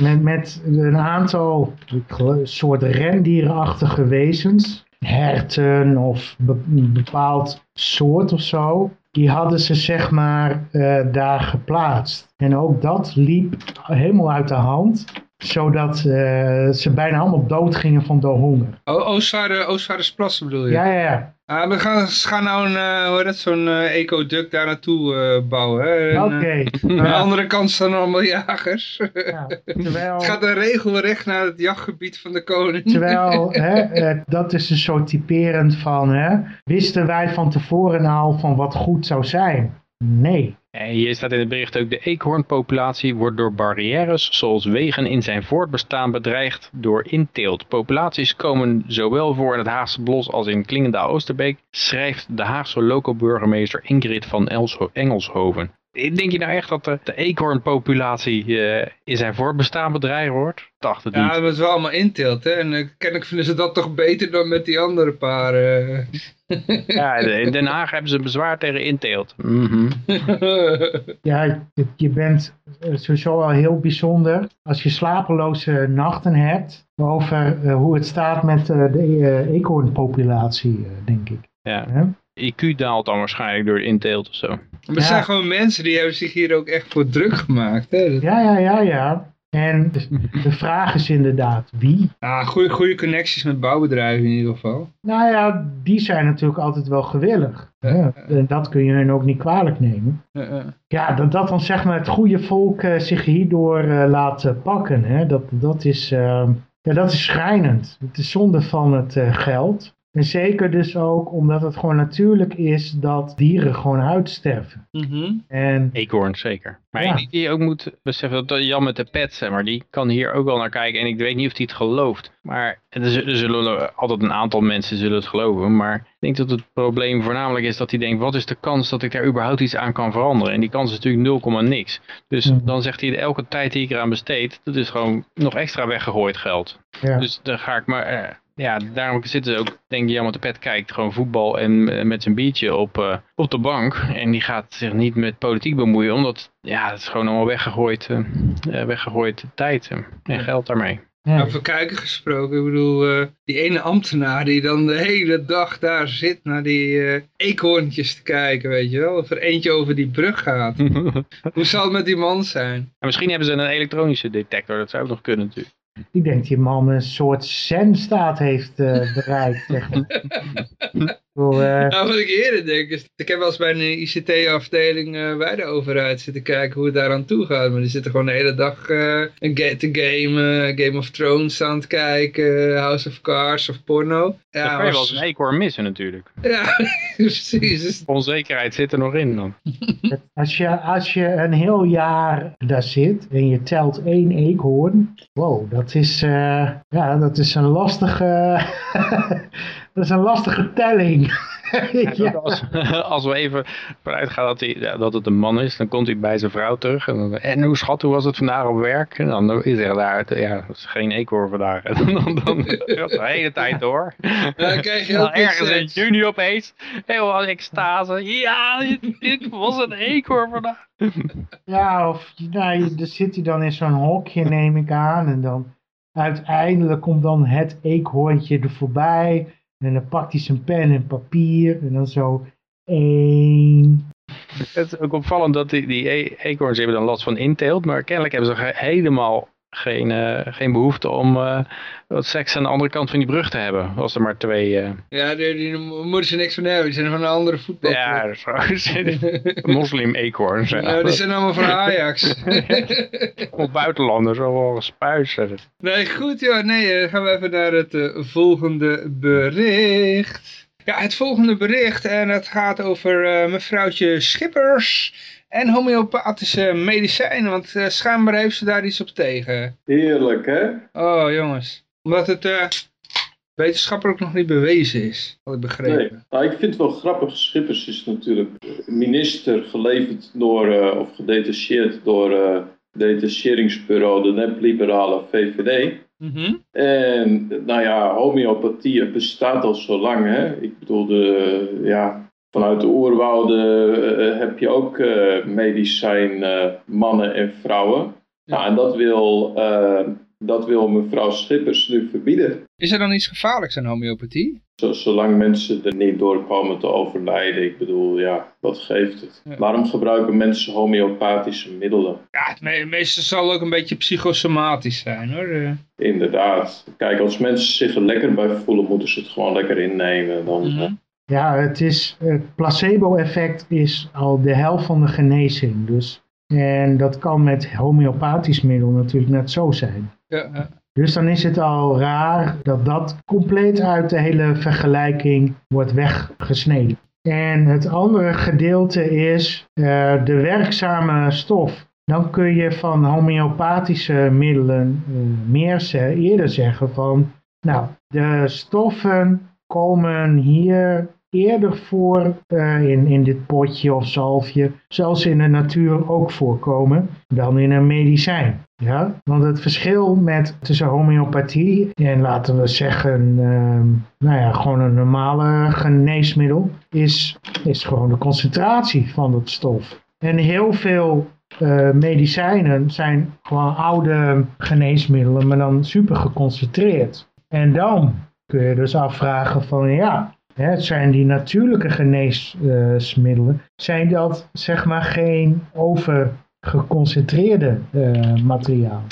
met, met een aantal soort rendierachtige wezens? Herten of een bepaald soort of zo. Die hadden ze zeg maar eh, daar geplaatst. En ook dat liep helemaal uit de hand. Zodat eh, ze bijna allemaal dood gingen van de honger. Oostvaardersplassen bedoel je? Ja, ja, ja. Ah, we gaan, ze gaan nou een, dat, zo'n eh, ecoduct daar naartoe bouwen. Oké. aan de andere kant staan allemaal jagers. Ja, terwijl... Het gaat dan regelrecht naar het jachtgebied van de koning. Terwijl, *laughs* hè, dat is een soort typerend van, hè, wisten wij van tevoren al van wat goed zou zijn? Nee. En hier staat in het bericht ook, de eekhoornpopulatie wordt door barrières zoals wegen in zijn voortbestaan bedreigd door inteelt. Populaties komen zowel voor in het Haagse Bos als in Klingendaal-Oosterbeek, schrijft de Haagse loco-burgemeester Ingrid van Elsho- Engelshoven. Denk je nou echt dat de, de eekhoornpopulatie eh, in zijn voortbestaan bedreigd wordt? Dacht het Ja, niet. dat is wel allemaal inteelt, hè. En eh, kennelijk vinden ze dat toch beter dan met die andere paar. eh. Ja, in Den *laughs* Haag hebben ze bezwaar tegen inteelt. Mhm. *laughs* Ja, je, bent sowieso al heel bijzonder als je slapeloze nachten hebt over hoe het staat met de eekhoornpopulatie, denk ik. Ja. IQ daalt dan waarschijnlijk door de inteelt of zo. Maar Ja. er zijn gewoon mensen die hebben zich hier ook echt voor druk gemaakt, hè. Dat- Ja, ja, ja, ja. En de, *laughs* de vraag is inderdaad wie? Ah, goede, goede connecties met bouwbedrijven in ieder geval. Nou ja, die zijn natuurlijk altijd wel gewillig. Ja, en dat kun je hen ook niet kwalijk nemen. Ja, dat, dat dan zeg maar het goede volk eh, zich hierdoor eh, laat eh, pakken. Hè? Dat, dat, is, eh, ja, dat is schrijnend. Het is zonde van het eh, geld. En zeker dus ook omdat het gewoon natuurlijk is dat dieren gewoon uitsterven. Mhm. En Eekhoorn, zeker. Maar Ja. die, die ook moet beseffen dat Jan met de pet, zeg maar, die kan hier ook wel naar kijken. En ik weet niet of hij het gelooft. Maar er er zullen altijd een aantal mensen zullen het geloven. Maar ik denk dat het probleem voornamelijk is dat hij denkt, wat is de kans dat ik daar überhaupt iets aan kan veranderen? En die kans is natuurlijk 0, niks. Dus Mhm. dan zegt hij, elke tijd die ik eraan besteed, dat is gewoon nog extra weggegooid geld. ja, Dus dan ga ik maar... eh, ja, daarom zitten ze ook, denk ik, Jan met de pet kijkt gewoon voetbal en eh, met zijn biertje op, eh, op de bank. En die gaat zich niet met politiek bemoeien, omdat ja, het is gewoon allemaal weggegooid, eh, eh, weggegooid tijd en geld daarmee. Ja. Over kijken gesproken, ik bedoel, uh, die ene ambtenaar die dan de hele dag daar zit naar die uh, eekhoorntjes te kijken, weet je wel. Of er eentje over die brug gaat. *laughs* Hoe zal het met die man zijn? misschien hebben ze een elektronische detector, dat zou ook nog kunnen natuurlijk. Ik denk dat die man een soort zen-staat heeft uh, bereikt. *laughs* uh... *laughs* Nou, wat ik eerder denk is, ik heb wel eens bij een ICT-afdeling uh, bij de overheid zitten kijken hoe het daar aan toe gaat. Maar die zitten gewoon de hele dag uh, een te game, Game of Thrones aan het kijken, House of Cards of porno. Ja, Dan kan je wel eens een eekhoorn missen natuurlijk. Ja, *laughs* precies. Onzekerheid zit er nog in dan. *laughs* Als je, als je een heel jaar daar zit en je telt één eekhoorn, wow, dat is, ja, dat is een lastige... dat is een lastige telling. ja. *laughs* als, *laughs* als, we even vanuit gaan dat, hij, dat het een man is, dan komt hij bij zijn vrouw terug. En, dan, en hoe schat, hoe was het vandaag op werk? En dan is hij daar, ja, dat is geen eekhoorn vandaag. En *laughs* dan, dan, dan gaat de hele tijd door. Dan krijg je dan ergens in juni opeens, helemaal extase. Ja, dit was een eekhoorn vandaag. Ja, of nou, dan zit hij dan in zo'n hokje, neem ik aan. En dan uiteindelijk komt dan het eekhoorntje er voorbij. En dan pakt hij zijn pen en papier en dan zo één. Het is ook opvallend dat die, die eekhoorns hebben dan last van inteelt, maar kennelijk hebben ze helemaal geen, uh, geen behoefte om uh, wat seks aan de andere kant van die brug te hebben. Als er maar twee... Uh... Ja, die, die moeten ze niks van hebben. Die zijn van een andere voetbal. Ja, dat is *laughs* Moslim eekhoorns. Ja, die zijn allemaal van *laughs* Ajax. *laughs* Of buitenlanders, of gespuist. Nee, goed joh. Nee, dan gaan we even naar het volgende bericht. Ja, het volgende bericht en het gaat over mevrouwtje Schippers en homeopathische medicijnen, want uh, schijnbaar heeft ze daar iets op tegen. Heerlijk, hè? Oh, jongens. Omdat het uh, wetenschappelijk nog niet bewezen is, had ik begrepen. Nee. Nou, ik vind het wel grappig. Schippers is natuurlijk minister geleverd door, uh, of gedetacheerd door het detacheringsbureau de nep-liberale VVD. Mm -hmm. En nou ja, homeopathie bestaat al zo lang. Hè? Ik bedoel, de, ja, Vanuit de oerwouden uh, heb je ook uh, medicijn mannen en vrouwen. Ja. Nou, en dat wil, dat wil mevrouw Schippers nu verbieden. Is er dan iets gevaarlijks aan homeopathie? zolang mensen er niet door komen te overlijden, ik bedoel, ja, wat geeft het? Waarom gebruiken mensen homeopathische middelen? Ja, het meeste zal ook een beetje psychosomatisch zijn hoor. Inderdaad. Kijk, als mensen zich er lekker bij voelen, moeten ze het gewoon lekker innemen. Dan, mm -hmm. Ja, het, is, het placebo-effect is al de helft van de genezing. Dus, en dat kan met homeopathisch middel natuurlijk net zo zijn. Ja, ja. Dus dan is het al raar dat dat compleet uit de hele vergelijking wordt weggesneden. En het andere gedeelte is uh, de werkzame stof. Dan kun je van homeopathische middelen uh, meer eerder zeggen van, nou, de stoffen komen hier eerder voor uh, in, in dit potje of zalfje, zoals ze in de natuur ook voorkomen, dan in een medicijn. Ja, want het verschil met tussen homeopathie en laten we zeggen, uh, nou ja, gewoon een normale geneesmiddel, is, is gewoon de concentratie van het stof. En heel veel uh, medicijnen zijn gewoon oude geneesmiddelen, maar dan super geconcentreerd. En dan kun je dus afvragen van ja, het zijn die natuurlijke geneesmiddelen, zijn dat zeg maar geen overgeconcentreerde uh, materiaal.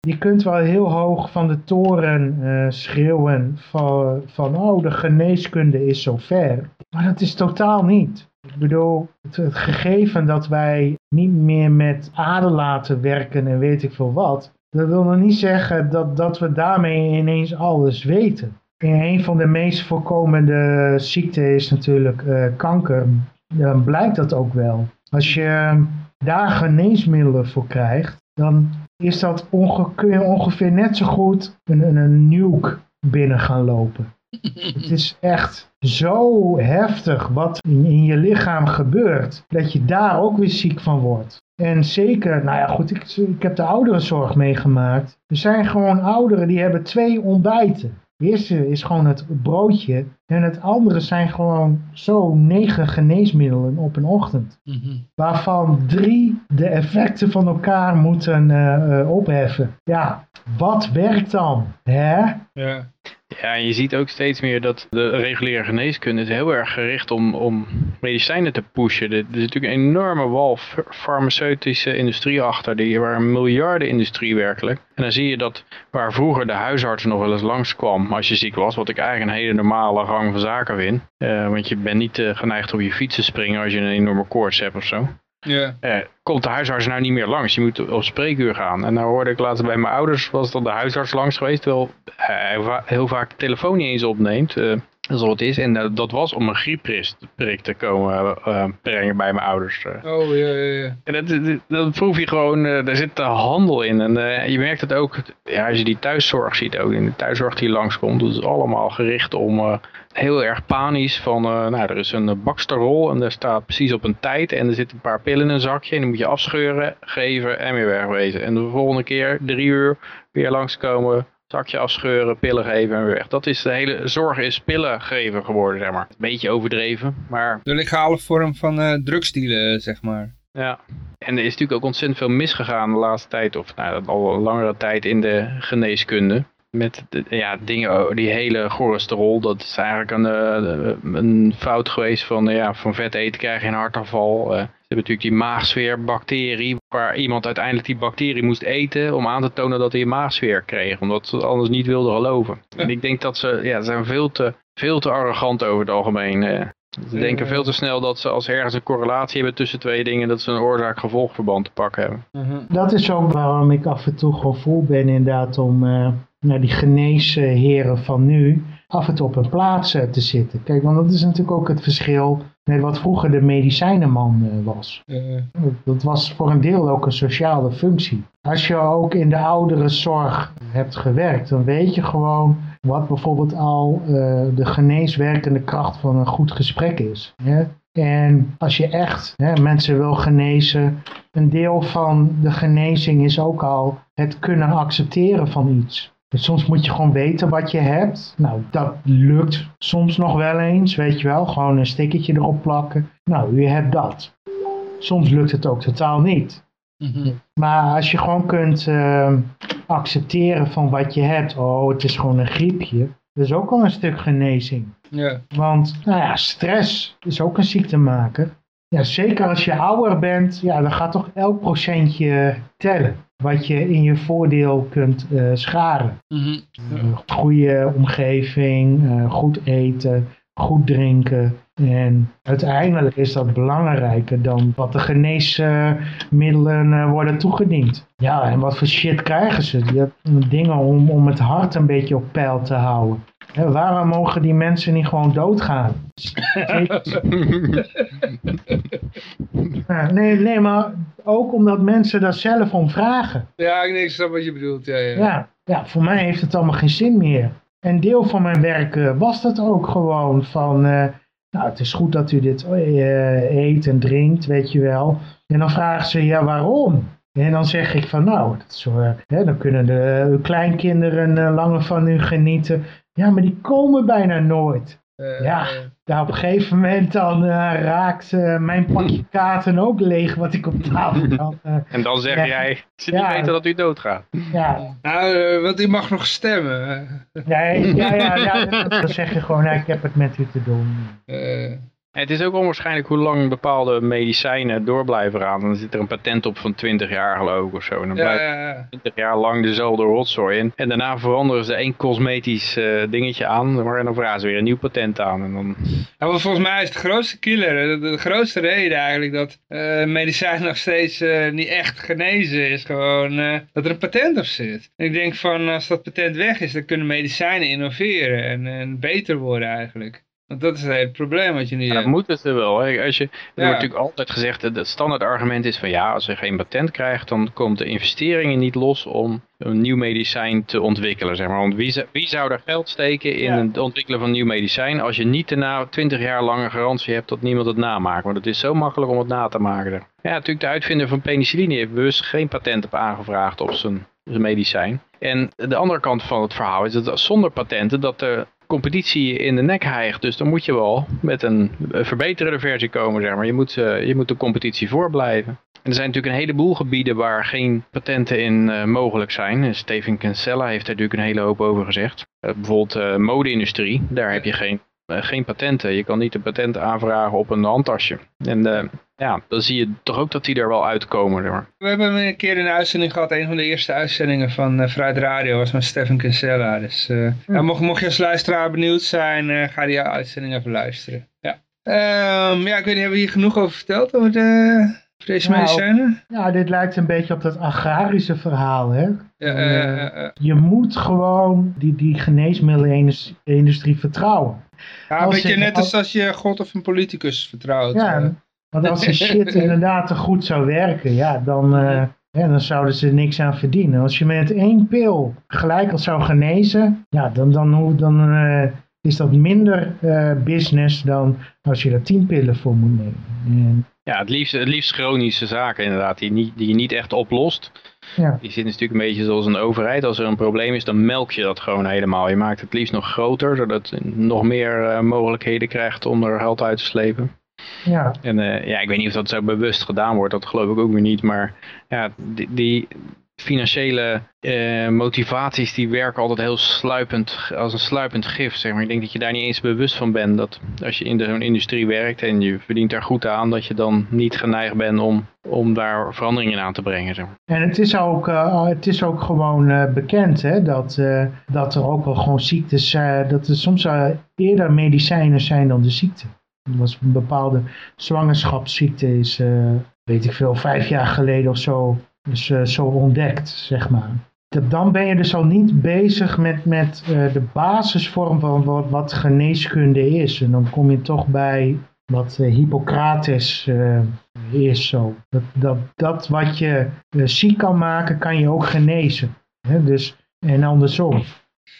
Je kunt wel heel hoog van de toren uh, schreeuwen van, van oh de geneeskunde is zo ver. Maar dat is totaal niet. Ik bedoel, het, gegeven dat wij niet meer met aderlaten werken en weet ik veel wat. Dat wil nog niet zeggen dat, dat we daarmee ineens alles weten. Een van de meest voorkomende ziekten is natuurlijk uh, kanker. Dan blijkt dat ook wel. Als je daar geneesmiddelen voor krijgt, dan is dat onge kun je ongeveer net zo goed een, een, een nuke binnen gaan lopen. *laughs* Het is echt zo heftig wat in, in, je lichaam gebeurt, dat je daar ook weer ziek van wordt. En zeker, nou ja goed, ik, ik heb de ouderenzorg meegemaakt. Er zijn gewoon ouderen die hebben twee ontbijten. Het eerste is gewoon het broodje. En het andere zijn gewoon zo negen geneesmiddelen op een ochtend. Mhm. Waarvan drie de effecten van elkaar moeten eh, eh, opheffen. Ja, wat werkt dan? Hè? Ja. Ja, en je ziet ook steeds meer dat de reguliere geneeskunde is heel erg gericht om, om medicijnen te pushen. Er is natuurlijk een enorme wal farmaceutische industrie achter, die, waar een miljardenindustrie werkelijk. En dan zie je dat waar vroeger de huisarts nog wel eens langskwam als je ziek was, wat ik eigenlijk een hele normale gang van zaken vind. Eh, want je bent niet eh, geneigd op je fiets te springen als je een enorme koorts hebt of zo. Ja. Eh, komt de huisarts nou niet meer langs. Je moet op spreekuur gaan. En nou hoorde ik laatst bij mijn ouders, was dan de huisarts langs geweest. Terwijl hij heel vaak de telefoon niet eens opneemt. eh zoals het is. En eh, dat was om een griepprik te komen eh, brengen bij mijn ouders. eh. Oh, ja, ja, ja. En dat, dat, dat proef je gewoon, daar zit de handel in. En je merkt het ook, ja, als je die thuiszorg ziet ook, in de thuiszorg die langskomt, dat is allemaal gericht om heel erg panisch van, nou, er is een baksterrol en daar staat precies op een tijd en er zitten een paar pillen in een zakje en die moet je afscheuren, geven en weer wegwezen. En de volgende keer, drie uur, weer langskomen, zakje afscheuren, pillen geven en weer weg. Dat is de hele zorg is pillen geven geworden, zeg maar. Een beetje overdreven, maar De legale vorm van drugsdealen, zeg maar. ja. En er is natuurlijk ook ontzettend veel misgegaan de laatste tijd, of nou, al langere tijd in de geneeskunde. Met de- ja, dingen, oh, die hele cholesterol, dat is eigenlijk een, eh, een fout geweest van, ja, van vet eten krijg je een hartaanval. Eh, hebben natuurlijk die maagsfeerbacterie, waar iemand uiteindelijk die bacterie moest eten om aan te tonen dat hij een maagsfeer kreeg, omdat ze het anders niet wilden geloven. En ik denk dat ze, ja, ze zijn veel te, veel te arrogant over het algemeen. eh. Ze denken veel te snel dat ze als ergens een correlatie hebben tussen twee dingen, dat ze een oorzaak-gevolgverband te pakken hebben. Dat is ook waarom ik af en toe gevoel ben inderdaad om eh, naar die geneesheren van nu af en toe op een plaats te zitten. Kijk, want dat is natuurlijk ook het verschil met wat vroeger de medicijnenman eh, was. Eh, Dat was voor een deel ook een sociale functie. Als je ook in de ouderenzorg hebt gewerkt, dan weet je gewoon wat bijvoorbeeld al eh, de geneeswerkende kracht van een goed gesprek is. Hè? En als je echt hè, mensen wil genezen, een deel van de genezing is ook al het kunnen accepteren van iets. Dus soms moet je gewoon weten wat je hebt. Nou, dat lukt soms nog wel eens, weet je wel. Gewoon een stickertje erop plakken. Nou, je hebt dat. Soms lukt het ook totaal niet. mhm. Maar als je gewoon kunt eh, accepteren van wat je hebt. Oh, het is gewoon een griepje. Dat is ook al een stuk genezing. Ja. Want nou ja, stress is ook een ziektemaker. Ja, zeker als je ouder bent, ja, dan gaat toch elk procentje tellen. Wat je in je voordeel kunt eh, scharen. Mhm. Een goede omgeving, eh, goed eten, goed drinken. En uiteindelijk is dat belangrijker dan wat de geneesmiddelen eh, worden toegediend. Ja, en wat voor shit krijgen ze? Die dingen om, om het hart een beetje op peil te houden. Waarom mogen die mensen niet gewoon doodgaan? *laughs* Ja, nee, nee, maar ook omdat mensen daar zelf om vragen. Ja, ik, ik snap wat je bedoelt. Ja, ja. Ja, ja, voor mij heeft het allemaal geen zin meer. En deel van mijn werk eh, was dat ook gewoon van, eh, nou het is goed dat u dit eh, eet en drinkt, weet je wel. En dan vragen ze, ja waarom? En dan zeg ik van, nou, dat is, hè, dan kunnen de uw kleinkinderen eh, langer van u genieten. Ja, maar die komen bijna nooit. Eh, Ja. Nou, op een gegeven moment dan eh, raakt eh, mijn pakje kaarten ook leeg wat ik op tafel *laughs* had. Eh, En dan zeg Ja. jij, ze Ja. niet weten dat u doodgaat. ja, Nou, want u mag nog stemmen. Nee, ja, *laughs* ja, ja, dan zeg je gewoon, nou, ik heb het met u te doen. Eh, Het is ook onwaarschijnlijk hoe lang bepaalde medicijnen door blijven gaan. Dan zit er een patent op van 20 jaar geloof ik of zo. En dan blijft ja, ja. 20 jaar lang dezelfde rotzooi in. En daarna veranderen ze één cosmetisch eh, dingetje aan. Maar dan vragen ze weer een nieuw patent aan. En dan... Want volgens mij is de grootste killer, de, de grootste reden eigenlijk dat eh medicijn *laughs* nog steeds eh, niet echt genezen is gewoon eh, dat er een patent op zit. En ik denk van als dat patent weg is, dan kunnen medicijnen innoveren en, en beter worden eigenlijk. Want dat is het probleem wat je nu Ja, dat hebt. moet het er wel. Hè. Als je, er Ja. wordt natuurlijk altijd gezegd, het standaard argument is van ja, als je geen patent krijgt, dan komt de investeringen niet los om een nieuw medicijn te ontwikkelen. Zeg maar. Want wie, zou- wie zou er geld steken in Ja. het ontwikkelen van een nieuw medicijn als je niet daarna 20 jaar lange garantie hebt dat niemand het namaakt. Want het is zo makkelijk om het na te maken. Ja, natuurlijk de uitvinder van penicilline heeft bewust geen patent op aangevraagd op zijn medicijn. En de andere kant van het verhaal is dat zonder patenten dat de competitie in de nek hijgt. Dus dan moet je wel met een verbeterde versie komen, zeg maar. Je moet, uh, je moet de competitie voorblijven. En er zijn natuurlijk een heleboel gebieden waar geen patenten in uh, mogelijk zijn. Steven Kinsella heeft daar natuurlijk een hele hoop over gezegd. Bijvoorbeeld uh, mode-industrie, daar heb je geen, geen patenten. Je kan niet een patent aanvragen op een handtasje. En ja, dan zie je toch ook dat die er wel uitkomen. Hoor. We hebben een keer een uitzending gehad, een van de eerste uitzendingen van uh, Fruit Radio was met Stefan Kinsella. Dus uh, mocht, mocht je als luisteraar benieuwd zijn, uh, ga die uitzending even luisteren. Ja. Um, ja, ik weet niet, hebben we hier genoeg over verteld over de, deze nou, medicijnen? Ja, dit lijkt een beetje op dat agrarische verhaal, hè? Ja, je moet gewoon die, die geneesmiddelenindustrie vertrouwen. Ja, een beetje net als als je God of een politicus vertrouwt. Ja, want als de shit *laughs* inderdaad te goed zou werken, ja, dan, uh, ja, dan zouden ze er niks aan verdienen. Als je met één pil gelijk al zou genezen, ja, dan, dan, dan uh, is dat minder uh, business dan als je er tien pillen voor moet nemen. En, ja, het liefst, het liefst chronische zaken inderdaad, die, niet, die je niet echt oplost. Ja. Die zit natuurlijk een beetje zoals een overheid. Als er een probleem is, dan melk je dat gewoon helemaal. Je maakt het liefst nog groter, zodat je nog meer mogelijkheden krijgt om er geld uit te slepen. Ja. En uh, ja, ik weet niet of dat zo bewust gedaan wordt, dat geloof ik ook weer niet. Maar ja, die, die financiële uh, motivaties die werken altijd heel sluipend, als een sluipend gif. Zeg maar. Ik denk dat je daar niet eens bewust van bent. Dat als je in zo'n industrie werkt en je verdient daar goed aan, dat je dan niet geneigd bent om, om daar veranderingen aan te brengen. Zeg maar. En het is ook, uh, het is ook gewoon uh, bekend hè, dat, dat er ook wel gewoon ziektes, dat er soms eerder medicijnen zijn dan de ziekte. Was een bepaalde zwangerschapsziekte is, uh, weet ik veel, vijf jaar geleden of zo, dus, uh, zo ontdekt, zeg maar. Dan ben je dus al niet bezig met, met uh, de basisvorm van wat, wat, geneeskunde is. En dan kom je toch bij wat Hippocrates is zo. Dat, dat, dat wat je ziek kan maken, kan je ook genezen. Hè? Dus, en andersom.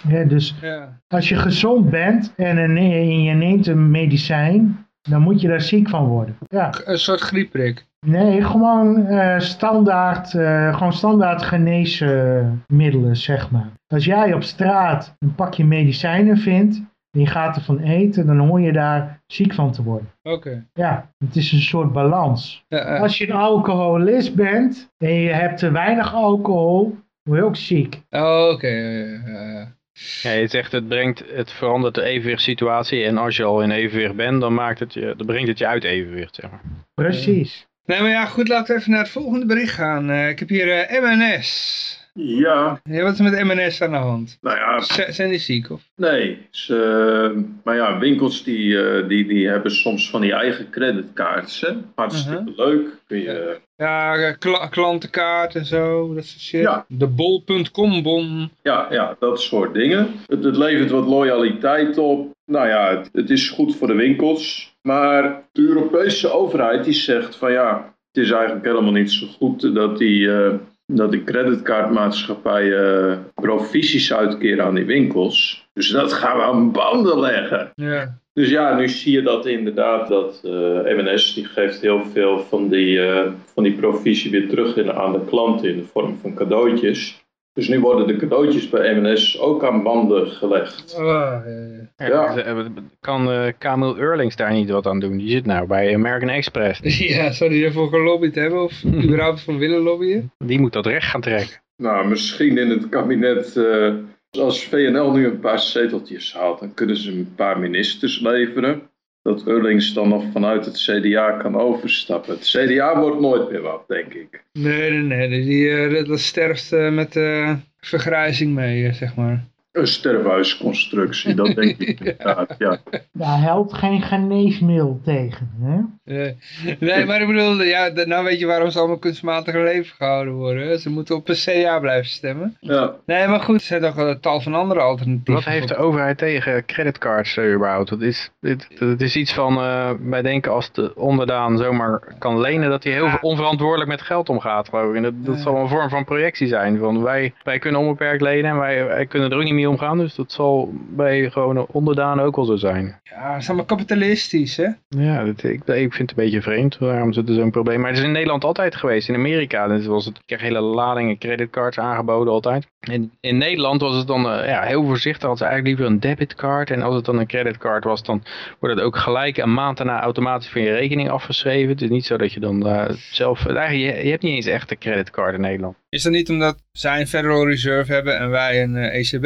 Ja, dus ja. als je gezond bent en je neemt een medicijn, dan moet je daar ziek van worden. Ja. Een soort griepprik. Nee, gewoon uh, standaard, uh, gewoon standaard geneesmiddelen, zeg maar. Als jij op straat een pakje medicijnen vindt en je gaat ervan eten, dan hoor je daar ziek van te worden. Oké. Ja, het is een soort balans. Ja, uh. Als je een alcoholist bent en je hebt te weinig alcohol, word je ook ziek. Oh, oké. Okay. Ja, je zegt het, brengt, het verandert de evenwichtssituatie en als je al in evenwicht bent, dan, maakt het je, dan brengt het je uit evenwicht. Zeg maar. Precies. Nee, maar ja, goed, laten we even naar het volgende bericht gaan. Uh, ik heb hier uh, eh, MNS. Ja. ja. Wat is met MNS aan de hand? Nou ja. Z zijn die ziek of? Nee. Ze, maar ja, winkels die, uh, die, die hebben soms van die eigen creditcards. Hè? Hartstikke -huh. leuk. Kun je... Ja, kl klantenkaart en zo, dat soort shit. Ja. De bol.com bon. Ja, ja, dat soort dingen. Het, het levert wat loyaliteit op. Nou ja, het, het is goed voor de winkels. Maar de Europese overheid die zegt van ja, het is eigenlijk helemaal niet zo goed dat die... Uh, dat de creditcardmaatschappijen provisies uitkeren aan die winkels. Dus dat gaan we aan banden leggen. Ja. Dus ja, nu zie je dat inderdaad dat uh, MNS die geeft heel veel van die, uh, van die provisie weer terug in, aan de klanten in de vorm van cadeautjes. Dus nu worden de cadeautjes bij MNS ook aan banden gelegd. Oh, ja, ja. Kan uh, Kamil Eurlings daar niet wat aan doen? Die zit nou bij American Express. *laughs* Ja, zou die ervoor gelobbyd hebben of *laughs* überhaupt voor willen lobbyen? Die moet dat recht gaan trekken. Nou, misschien in het kabinet, uh, als VNL nu een paar zeteltjes haalt, dan kunnen ze een paar ministers leveren dat Eurlings dan nog vanuit het CDA kan overstappen. Het CDA wordt nooit meer wat, denk ik. Nee, nee, nee. Die, uh, dat sterft met de vergrijzing mee, uh, zeg maar. Een sterfhuisconstructie, dat denk ik *laughs* inderdaad, ja. Daar helpt geen geneesmiddel tegen, hè? Nee, nee maar ik bedoel, ja, nou weet je waarom ze allemaal kunstmatig leven gehouden worden. Ze moeten op een CA blijven stemmen. Ja. Nee, maar goed, er zijn toch een tal van andere alternatieven. Wat heeft de overheid tegen creditcards uh, überhaupt? Dat is, dit, dat is iets van, uh, wij denken als de onderdaan zomaar kan lenen, dat hij heel ja. onverantwoordelijk met geld omgaat, geloof ik. En dat, dat zal een vorm van projectie zijn. Van wij, wij kunnen onbeperkt lenen en wij, wij kunnen er ook niet mee omgaan. Dus dat zal bij gewone onderdanen ook wel zo zijn. Ja, dat is allemaal kapitalistisch, hè? Ja, dat, ik, ik vind het een beetje vreemd. Waarom zit er zo'n probleem? Maar het is in Nederland altijd geweest. In Amerika dus was het, ik kreeg hele ladingen creditcards aangeboden altijd. En in Nederland was het dan ja, heel voorzichtig. Had ze eigenlijk liever een debitcard. En als het dan een creditcard was, dan wordt het ook gelijk een maand daarna automatisch van je rekening afgeschreven. Het is niet zo dat je dan uh, zelf... Eigenlijk, je, je hebt niet eens echt een creditcard in Nederland. Is dat niet omdat zij een Federal Reserve hebben en wij een uh, ECB?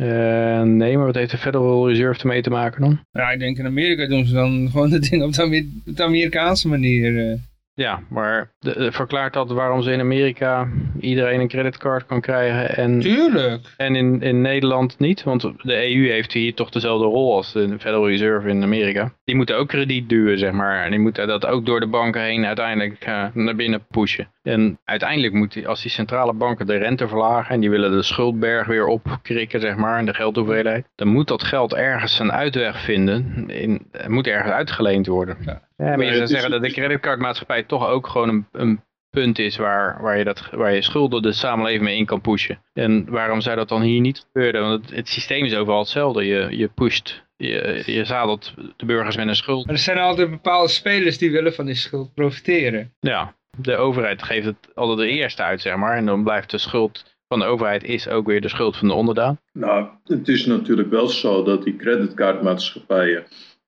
Uh, nee, maar wat heeft de Federal Reserve ermee te maken dan? Ja, ik denk in Amerika doen ze dan *laughs* gewoon de dingen op de, Amer de Amerikaanse manier. Uh. Ja, maar de, de, verklaart dat waarom ze in Amerika iedereen een creditcard kan krijgen en, Tuurlijk. en in, in Nederland niet? Want de EU heeft hier toch dezelfde rol als de Federal Reserve in Amerika. Die moeten ook krediet duwen, zeg maar. En die moeten dat ook door de banken heen uiteindelijk uh, naar binnen pushen. En uiteindelijk moet die, als die centrale banken de rente verlagen en die willen de schuldberg weer opkrikken, zeg maar, en de geldhoeveelheid, dan moet dat geld ergens een uitweg vinden. In, het moet ergens uitgeleend worden. Ja. Ja, maar je zou zeggen dat de creditcardmaatschappij toch ook gewoon een, een punt is waar, waar, je dat, waar je schulden de samenleving mee in kan pushen. En waarom zou dat dan hier niet gebeuren? Want het, het systeem is overal hetzelfde. Je, je pusht, je, je zadelt de burgers met een schuld. Maar er zijn altijd bepaalde spelers die willen van die schuld profiteren. Ja, de overheid geeft het altijd de eerste uit, zeg maar. En dan blijft de schuld van de overheid is ook weer de schuld van de onderdaan. Nou, het is natuurlijk wel zo dat die creditcardmaatschappijen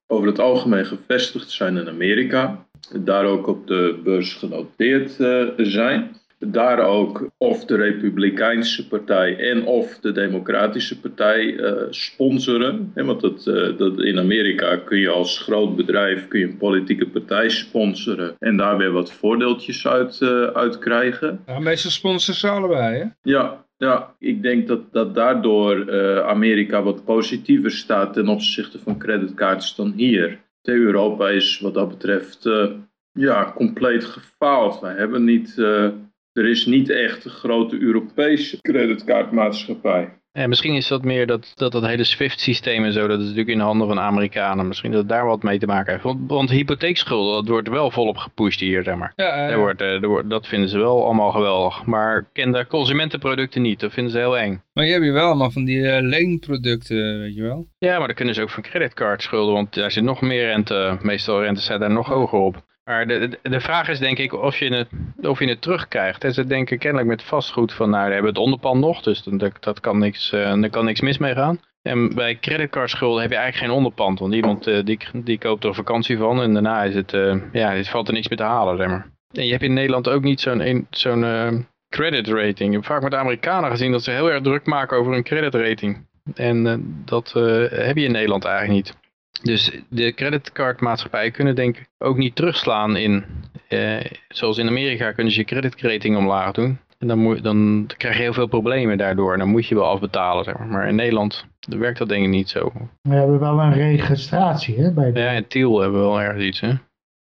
over het algemeen gevestigd zijn in Amerika. Daar ook op de beurs genoteerd uh, zijn. Daar ook of de Republikeinse partij en of de Democratische partij uh, sponsoren. En want dat, uh, dat in Amerika kun je als groot bedrijf kun je een politieke partij sponsoren. En daar weer wat voordeeltjes uit, uit krijgen. Ja, meestal sponsoren ze allebei hè? Ja, ja, ik denk dat, dat daardoor uh, Amerika wat positiever staat ten opzichte van creditcards dan hier. De Europa is wat dat betreft uh, ja, compleet gefaald. Wij hebben niet, uh, er is niet echt een grote Europese creditcardmaatschappij. En misschien is dat meer dat dat, dat hele SWIFT-systeem en zo, dat is natuurlijk in de handen van Amerikanen. Misschien dat het daar wat mee te maken heeft. Want, want hypotheekschulden, dat wordt wel volop gepusht hier, zeg maar. Ja, daar wordt, daar wordt, dat vinden ze wel allemaal geweldig. Maar ken de consumentenproducten niet, dat vinden ze heel eng. Maar je hebt hier wel allemaal van die uh, leenproducten, weet je wel. Ja, maar dan kunnen ze ook van creditcardschulden, want daar zit nog meer rente. Meestal rente zijn daar nog hoger op. Maar de, de vraag is denk ik of je het, of je het terugkrijgt. En ze denken kennelijk met vastgoed van nou, we hebben het onderpand nog, dus dat, dat kan niks, uh, daar kan niks mis mee gaan. En bij creditcardschulden heb je eigenlijk geen onderpand, want iemand uh, die, die koopt er vakantie van en daarna is het, uh, ja, het valt er niks meer te halen, zeg maar. En je hebt in Nederland ook niet zo'n zo'n credit rating. Ik heb vaak met Amerikanen gezien dat ze heel erg druk maken over een credit rating. En dat heb je in Nederland eigenlijk niet. Dus de creditcardmaatschappijen kunnen denk ik ook niet terugslaan in, eh, zoals in Amerika kunnen ze je creditrating omlaag doen. En dan, moet, dan krijg je heel veel problemen daardoor en dan moet je wel afbetalen. Zeg maar. maar in Nederland werkt dat denk ik niet zo. We hebben wel een registratie hè? Bij de... Ja, in Tiel hebben we wel ergens iets hè.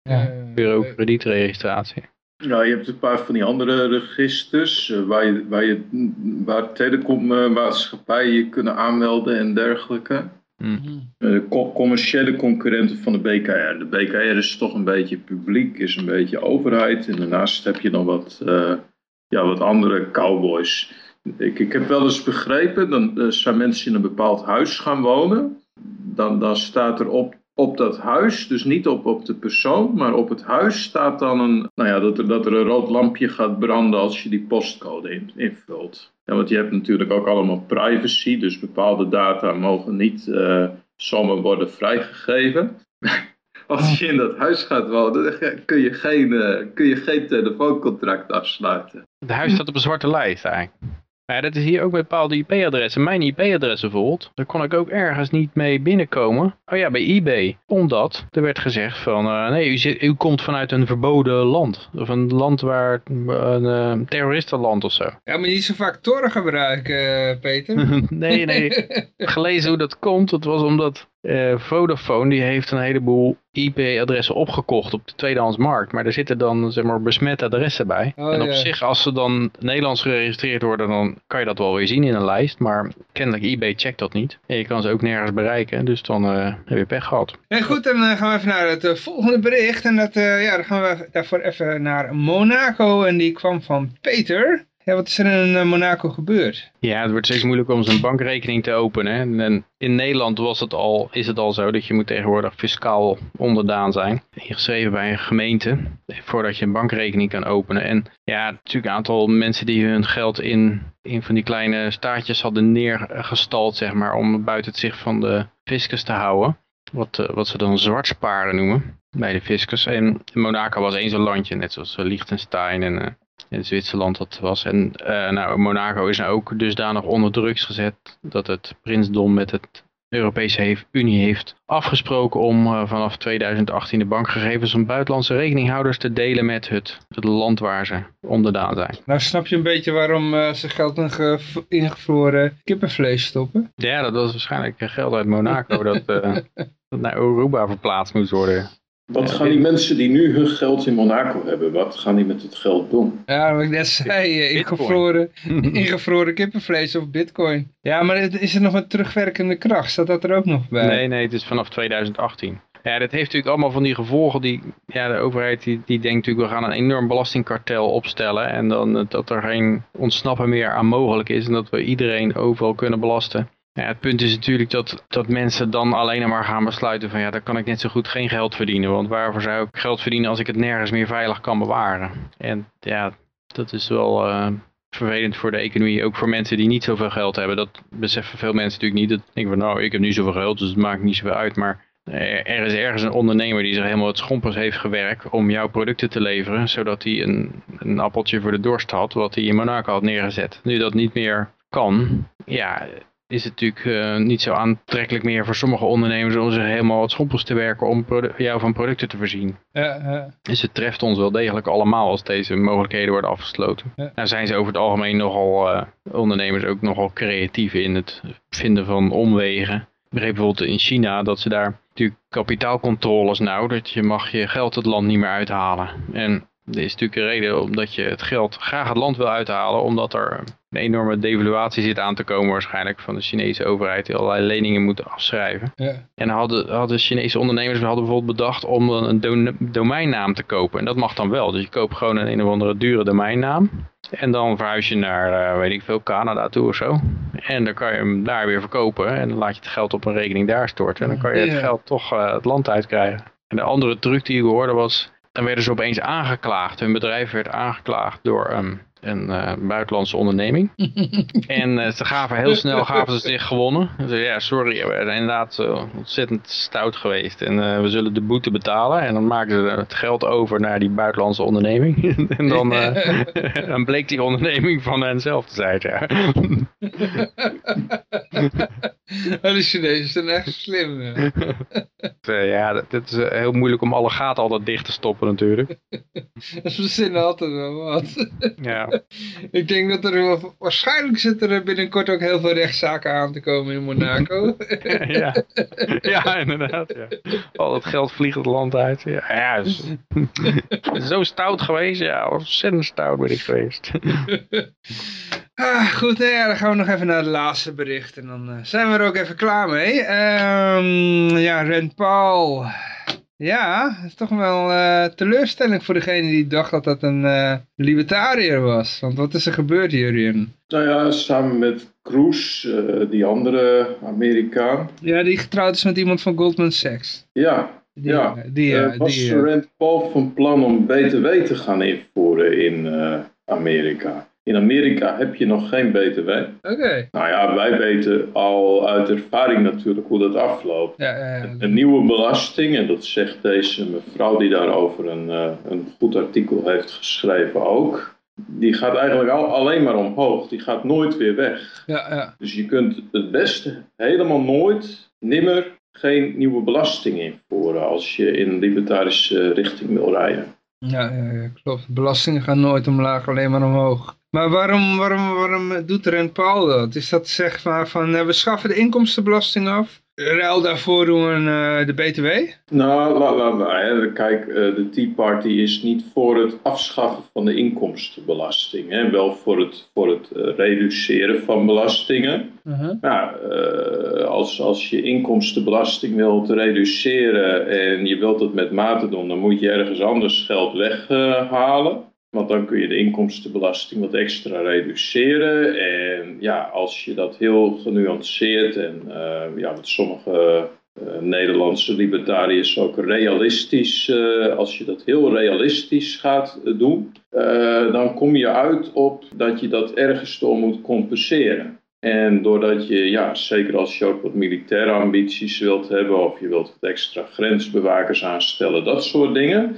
Ja. Bureau kredietregistratie. Nou, je hebt een paar van die andere registers uh, waar, je, waar, je, waar telecommaatschappijen je kunnen aanmelden en dergelijke. Hmm. De commerciële concurrenten van de BKR. De BKR is toch een beetje publiek, is een beetje overheid. En daarnaast heb je dan wat, uh, ja, wat andere cowboys. Ik, ik heb wel eens begrepen, dan uh, zijn mensen in een bepaald huis gaan wonen. Dan, dan staat er op, op dat huis, dus niet op, op de persoon, maar op het huis staat dan een, nou ja, dat er, dat er een rood lampje gaat branden als je die postcode in, invult. Ja, want je hebt natuurlijk ook allemaal privacy, dus bepaalde data mogen niet uh, zomaar worden vrijgegeven. *laughs* Als je in dat huis gaat wonen, kun je geen, uh, kun je geen telefooncontract afsluiten. Het huis staat op een zwarte lijst eigenlijk. Ja, dat is hier ook bij bepaalde IP-adressen. Mijn IP-adres bijvoorbeeld, daar kon ik ook ergens niet mee binnenkomen. Oh ja, bij eBay. Omdat er werd gezegd van, uh, nee, u, zit, u, komt vanuit een verboden land. Of een land waar, een uh, terroristenland of zo. Ja, maar niet zo vaak Tor gebruiken, uh, Peter. *laughs* nee, nee. *laughs* Gelezen hoe dat komt, dat was omdat uh, Vodafone die heeft een heleboel IP-adressen opgekocht op de tweedehandsmarkt. Maar er zitten dan zeg maar besmette adressen bij. Oh, en op zich, als ze dan Nederlands geregistreerd worden, dan kan je dat wel weer zien in een lijst. Maar kennelijk eBay checkt dat niet. En je kan ze ook nergens bereiken, dus dan uh, heb je pech gehad. En goed, dan uh, gaan we even naar het volgende bericht. En dat, ja, dan gaan we daarvoor even naar Monaco. En die kwam van Peter. Ja, wat is er in eh, Monaco gebeurd? Ja, het wordt steeds moeilijker om zijn bankrekening te openen. En in Nederland was het al, is het al zo dat je moet tegenwoordig fiscaal onderdaan zijn. Ingeschreven bij een gemeente, voordat je een bankrekening kan openen. En ja, natuurlijk een aantal mensen die hun geld in, in van die kleine staatjes hadden neergestald, zeg maar, om buiten het zicht van de fiscus te houden. Wat, eh, wat ze dan zwart sparen noemen bij de fiscus. En Monaco was één zo'n landje, net zoals Liechtenstein en in Zwitserland dat was. En uh, nou, Monaco is nou ook dusdanig onder drugs gezet dat het prinsdom met het Europese Unie heeft afgesproken om uh, vanaf 2018 de bankgegevens van buitenlandse rekeninghouders te delen met het, het land waar ze onderdaan zijn. Nou snap je een beetje waarom uh, ze geld in ingevroren kippenvlees stoppen? Ja, dat was waarschijnlijk geld uit Monaco dat, *laughs* dat naar Europa verplaatst moet worden. Wat gaan die mensen die nu hun geld in Monaco hebben, wat gaan die met het geld doen? Ja, wat ik net zei, eh, ingevroren, *laughs* ingevroren kippenvlees of bitcoin. Ja, maar is het nog een terugwerkende kracht? Staat dat er ook nog bij? Nee, nee, het is vanaf 2018. Ja, dat heeft natuurlijk allemaal van die gevolgen. Die, ja, de overheid die, die denkt natuurlijk, we gaan een enorm belastingkartel opstellen. En dan dat er geen ontsnappen meer aan mogelijk is. En dat we iedereen overal kunnen belasten. Ja, het punt is natuurlijk dat, dat mensen dan alleen maar gaan besluiten van ja, dan kan ik net zo goed geen geld verdienen. Want waarvoor zou ik geld verdienen als ik het nergens meer veilig kan bewaren? En ja, dat is wel uh, vervelend voor de economie. Ook voor mensen die niet zoveel geld hebben. Dat beseffen veel mensen natuurlijk niet. Dat denken van nou, ik heb niet zoveel geld, dus het maakt niet zoveel uit. Maar er is ergens een ondernemer die zich helemaal het schompers heeft gewerkt om jouw producten te leveren. Zodat hij een, een appeltje voor de dorst had, wat hij in Monaco had neergezet. Nu dat niet meer kan, ja, is het natuurlijk uh, niet zo aantrekkelijk meer voor sommige ondernemers om zich helemaal wat schompels te werken om jou van producten te voorzien. Ja, ja. Dus het treft ons wel degelijk allemaal als deze mogelijkheden worden afgesloten. Ja. Nou zijn ze over het algemeen nogal, uh, ondernemers ook nogal creatief in het vinden van omwegen. Ik begreep bijvoorbeeld in China dat ze daar natuurlijk kapitaalcontroles nou, dat je mag je geld het land niet meer uithalen. En er is natuurlijk een reden omdat je het geld graag het land wil uithalen, omdat er een enorme devaluatie zit aan te komen waarschijnlijk van de Chinese overheid die allerlei leningen moeten afschrijven. Ja. En hadden, hadden Chinese ondernemers hadden bijvoorbeeld bedacht om een do domeinnaam te kopen. En dat mag dan wel. Dus je koopt gewoon een een of andere dure domeinnaam. En dan verhuis je naar, uh, weet ik veel, Canada toe of zo. En dan kan je hem daar weer verkopen. En dan laat je het geld op een rekening daar storten. En dan kan je het geld toch uh, het land uitkrijgen. En de andere truc die ik hoorde was, dan werden ze opeens aangeklaagd. Hun bedrijf werd aangeklaagd door um, een uh, buitenlandse onderneming. *laughs* en uh, ze gaven heel snel gaven ze zich gewonnen. Ze zeiden, ja, sorry, we zijn inderdaad uh, ontzettend stout geweest. En we zullen de boete betalen. En dan maken ze het geld over naar die buitenlandse onderneming. *laughs* en dan, *laughs* dan bleek die onderneming van hen zelf te zijn. Ja. *laughs* de Chinezen zijn echt slim. *laughs* ja, het is heel moeilijk om alle gaten altijd dicht te stoppen natuurlijk. *laughs* Dat verzinnen altijd wel wat. Ja. Ik denk dat er waarschijnlijk zit er binnenkort ook heel veel rechtszaken aan te komen in Monaco. ja. ja, inderdaad. Ja. Al dat geld vliegt het land uit. Ja, ja is, zo stout geweest. Ja, ontzettend stout ben ik geweest. Ah, goed, nou ja, dan gaan we nog even naar het laatste bericht. En dan uh, zijn we er ook even klaar mee. Um, ja, Rand Paul. Ja, het is toch wel uh, teleurstelling voor degene die dacht dat dat een uh, libertariër was. Want wat is er gebeurd hierin? Nou ja, samen met Cruz, uh, die andere Amerikaan. Ja, die getrouwd is met iemand van Goldman Sachs. Ja, Die, ja. die, was die, Rand Paul van plan om BTW te gaan invoeren in Amerika? In Amerika heb je nog geen BTW. Oké. Okay. Nou ja, wij weten al uit ervaring natuurlijk hoe dat afloopt. Ja, ja, ja. Een nieuwe belasting, en dat zegt deze mevrouw die daarover een, uh, een goed artikel heeft geschreven ook. Die gaat eigenlijk al, alleen maar omhoog. Die gaat nooit weer weg. Ja, ja. Dus je kunt het beste helemaal nooit, nimmer, geen nieuwe belasting invoeren als je in een libertarische richting wil rijden. Ja, ja, ja, klopt. Belastingen gaan nooit omlaag, alleen maar omhoog. Maar waarom, waarom, waarom doet Rand Paul dat? Is dat zeg maar van, uh, we schaffen de inkomstenbelasting af? Ruil daarvoor doen we uh, de BTW? Nou, la, la, la, kijk, uh, de Tea Party is niet voor het afschaffen van de inkomstenbelasting. Hè? Wel voor het, voor het reduceren van belastingen. Uh -huh. nou, als, als je inkomstenbelasting wilt reduceren en je wilt het met mate doen, dan moet je ergens anders geld weghalen. Want dan kun je de inkomstenbelasting wat extra reduceren. En ja, als je dat heel genuanceerd en uh, ja, met sommige uh, Nederlandse libertariërs ook realistisch, uh, als je dat heel realistisch gaat doen, dan kom je uit op dat je dat ergens door moet compenseren. En doordat je, ja, zeker als je ook wat militaire ambities wilt hebben, of je wilt wat extra grensbewakers aanstellen, dat soort dingen.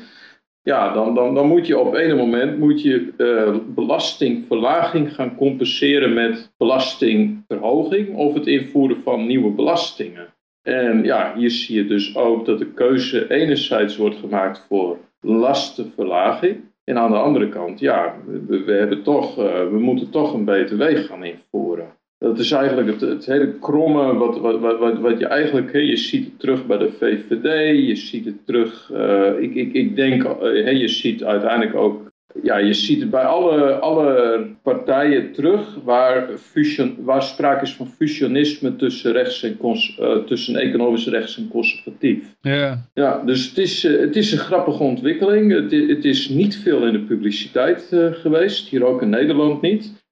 Ja, dan, dan, dan moet je op een moment moet je, uh, belastingverlaging gaan compenseren met belastingverhoging of het invoeren van nieuwe belastingen. En ja, hier zie je dus ook dat de keuze enerzijds wordt gemaakt voor lastenverlaging. En aan de andere kant, ja, we, hebben toch, uh, we moeten toch een btw gaan invoeren. Dat is eigenlijk het, het hele kromme wat, wat, wat, wat je eigenlijk, hè, je ziet het terug bij de VVD, je ziet het terug, uh, ik, ik, ik denk, uh, hè, je ziet uiteindelijk ook, ja, je ziet het bij alle, alle partijen terug waar, fusion, waar sprake is van fusionisme tussen, rechts en cons, uh, tussen economisch rechts en conservatief. Ja. Ja, dus het is, het is een grappige ontwikkeling. Het, het is niet veel in de publiciteit geweest, hier ook in Nederland niet.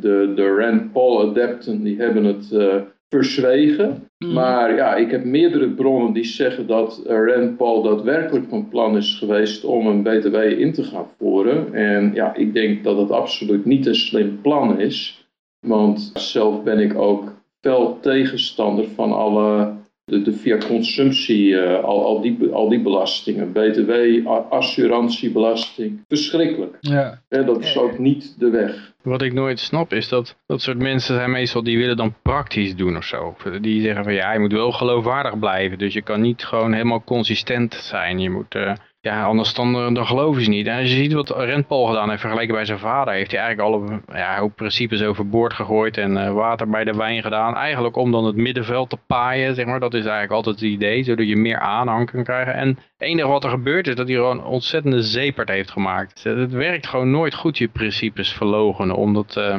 De, de Rand Paul adepten die hebben het uh, verzwegen. Mm. Maar ja, ik heb meerdere bronnen die zeggen dat Rand Paul daadwerkelijk van plan is geweest om een BTW in te gaan voeren. En ja, ik denk dat het absoluut niet een slim plan is. Want zelf ben ik ook fel tegenstander van alle de, de via consumptie, uh, al, al, die, al die belastingen, btw, assurantiebelasting, verschrikkelijk. Ja. ja. dat is ook niet de weg. Wat ik nooit snap is dat dat soort mensen zijn meestal die willen dan praktisch doen of zo. Die zeggen van ja, je moet wel geloofwaardig blijven. Dus je kan niet gewoon helemaal consistent zijn. Je moet... Uh, ja, anders dan, dan geloven ze niet. En als je ziet wat Rand Paul gedaan heeft vergeleken bij zijn vader, heeft hij eigenlijk alle ja, ook principes overboord gegooid en uh, water bij de wijn gedaan. Eigenlijk om dan het middenveld te paaien, zeg maar. Dat is eigenlijk altijd het idee, zodat je meer aanhang kan krijgen. En het enige wat er gebeurt is dat hij gewoon ontzettende zeepert heeft gemaakt. Het werkt gewoon nooit goed, je principes verlogenen, om dat uh,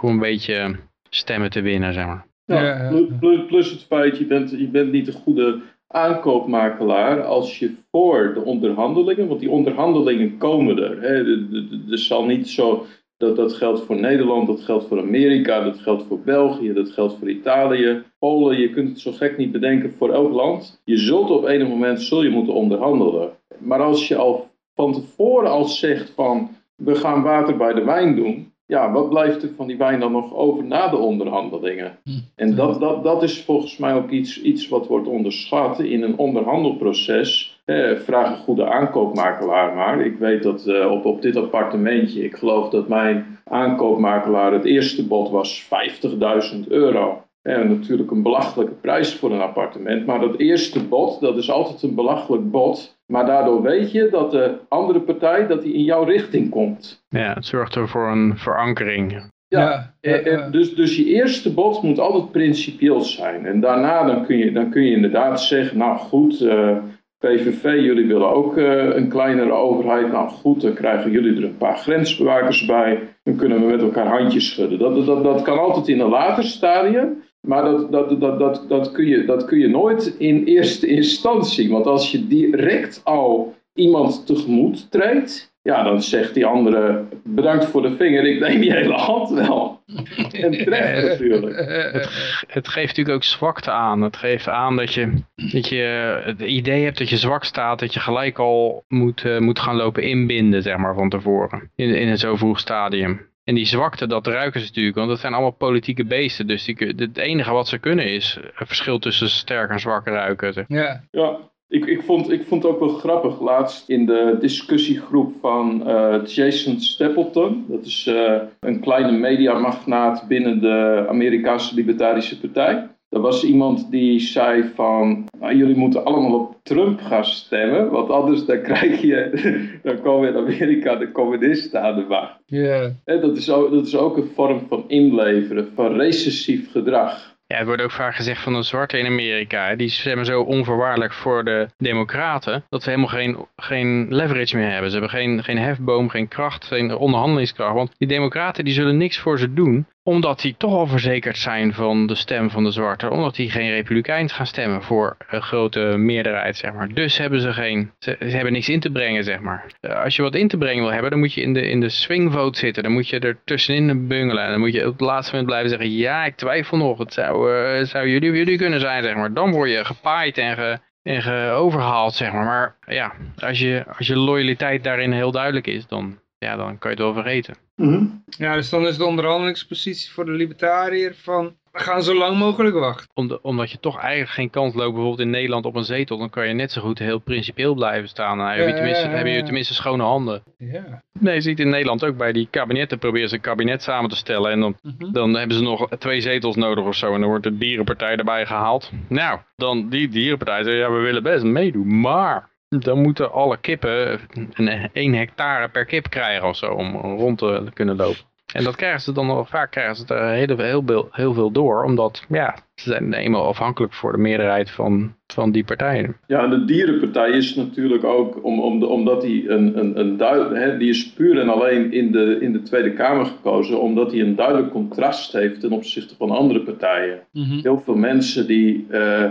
om een beetje stemmen te winnen, zeg maar. Ja, ja, plus, plus het feit, je bent, je bent niet de goede aankoopmakelaar als je voor de onderhandelingen, want die onderhandelingen komen er. Hè, zal niet zo, dat, dat geldt voor Nederland, dat geldt voor Amerika, dat geldt voor België, dat geldt voor Italië, Polen. Je kunt het zo gek niet bedenken voor elk land. Je zult op enig moment zul je moeten onderhandelen. Maar als je al van tevoren al zegt van we gaan water bij de wijn doen, ja, wat blijft er van die wijn dan nog over na de onderhandelingen? Hm. En dat, dat, dat is volgens mij ook iets, iets wat wordt onderschat in een onderhandelproces. Eh, vraag een goede aankoopmakelaar maar. Ik weet dat eh, op, op dit appartementje, ik geloof dat mijn aankoopmakelaar het eerste bod was 50.000 euro. En natuurlijk een belachelijke prijs voor een appartement. Maar dat eerste bod, dat is altijd een belachelijk bod. Maar daardoor weet je dat de andere partij dat die in jouw richting komt. Ja, het zorgt er voor een verankering. Ja, ja, ja. Dus, dus je eerste bod moet altijd principieel zijn. En daarna dan kun je, dan kun je inderdaad zeggen, nou goed, uh, PVV, jullie willen ook uh, een kleinere overheid. Nou goed, dan krijgen jullie er een paar grensbewakers bij. Dan kunnen we met elkaar handjes schudden. Dat, dat, dat kan altijd in een later stadium. Maar dat, dat, dat, dat, dat, kun je, dat kun je nooit in eerste instantie. Want als je direct al iemand tegemoet treedt, ja, dan zegt die andere bedankt voor de vinger, ik neem die hele hand wel. *laughs* en terecht natuurlijk. Het, het, geeft natuurlijk ook zwakte aan. Het geeft aan dat je, dat je het idee hebt dat je zwak staat, dat je gelijk al moet, uh, moet gaan lopen inbinden, zeg maar, van tevoren. In, in een zo vroeg stadium. En die zwakte, dat ruiken ze natuurlijk, want dat zijn allemaal politieke beesten. Dus die, het enige wat ze kunnen is het verschil tussen sterk en zwak ruiken. Ja, ja ik, ik, vond, ik vond het ook wel grappig laatst in de discussiegroep van uh, Jason Stapleton. Dat is uh, een kleine mediamagnaat binnen de Amerikaanse Libertarische Partij. Er was iemand die zei van, nou, jullie moeten allemaal op Trump gaan stemmen, want anders dan krijg je, *laughs* dan komen in Amerika de communisten aan de macht. Yeah. En dat is, ook, dat is ook een vorm van inleveren, van recessief gedrag. Ja, het wordt ook vaak gezegd van de zwarte in Amerika. Die stemmen zo onvoorwaardelijk voor de democraten. Dat ze helemaal geen, geen leverage meer hebben. Ze hebben geen, geen hefboom, geen kracht, geen onderhandelingskracht. Want die democraten die zullen niks voor ze doen omdat die toch al verzekerd zijn van de stem van de zwarte. Omdat die geen republikeins gaan stemmen voor een grote meerderheid, zeg maar. Dus hebben ze geen, ze, hebben niks in te brengen, zeg maar. Eh, als je wat in te brengen wil hebben, dan moet je in de, in de swingvote zitten. Dan moet je er tussenin bungelen. En dan moet je op het laatste moment blijven zeggen, ja, ik twijfel nog. Het zou, uh, jullie, jullie kunnen zijn, zeg maar. Dan word je gepaaid en ge, en overhaald, zeg maar. Maar ja, als je, als je loyaliteit daarin heel duidelijk is, dan, ja, dan kan je het wel vergeten. Mhm. Ja, dus dan is de onderhandelingspositie voor de libertariër van we gaan zo lang mogelijk wachten. omdat je toch eigenlijk geen kans loopt, bijvoorbeeld in Nederland op een zetel, dan kan je net zo goed heel principieel blijven staan. Dan heb je tenminste, heb je tenminste schone handen. Ja. Nee, je ziet in Nederland ook bij die kabinetten, proberen ze een kabinet samen te stellen en dan, mhm. dan hebben ze nog twee zetels nodig of zo en dan wordt de dierenpartij erbij gehaald. Nou, dan die dierenpartij zegt, ja we willen best meedoen, maar dan moeten alle kippen een 1 hectare per kip krijgen of zo om rond te kunnen lopen. En dat krijgen ze dan nog vaak krijgen ze er heel, heel, heel veel door, omdat ja, ze zijn eenmaal afhankelijk voor de meerderheid van, van die partijen. Ja, de dierenpartij is natuurlijk ook, om, om de, omdat die een, een, een duidelijk, die is puur en alleen in de, in de Tweede Kamer gekozen, omdat hij een duidelijk contrast heeft ten opzichte van andere partijen. Mhm. Heel veel mensen die, uh,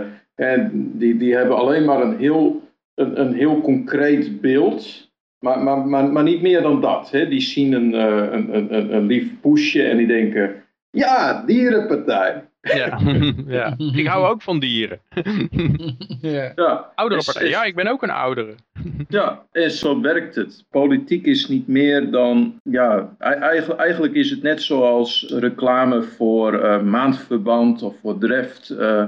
die, die hebben alleen maar een heel, een, een heel concreet beeld maar, maar, maar, maar niet meer dan dat. Hè. Die zien een, uh, een, een, een lief poesje en die denken, ja, dierenpartij. Ja, *laughs* ja. ik hou ook van dieren. ja. ja. Oudere partij, ja, ik ben ook een oudere. ja, en zo werkt het. Politiek is niet meer dan, ja, eigenlijk, eigenlijk is het net zoals reclame voor uh, maandverband of voor Dreft. Uh,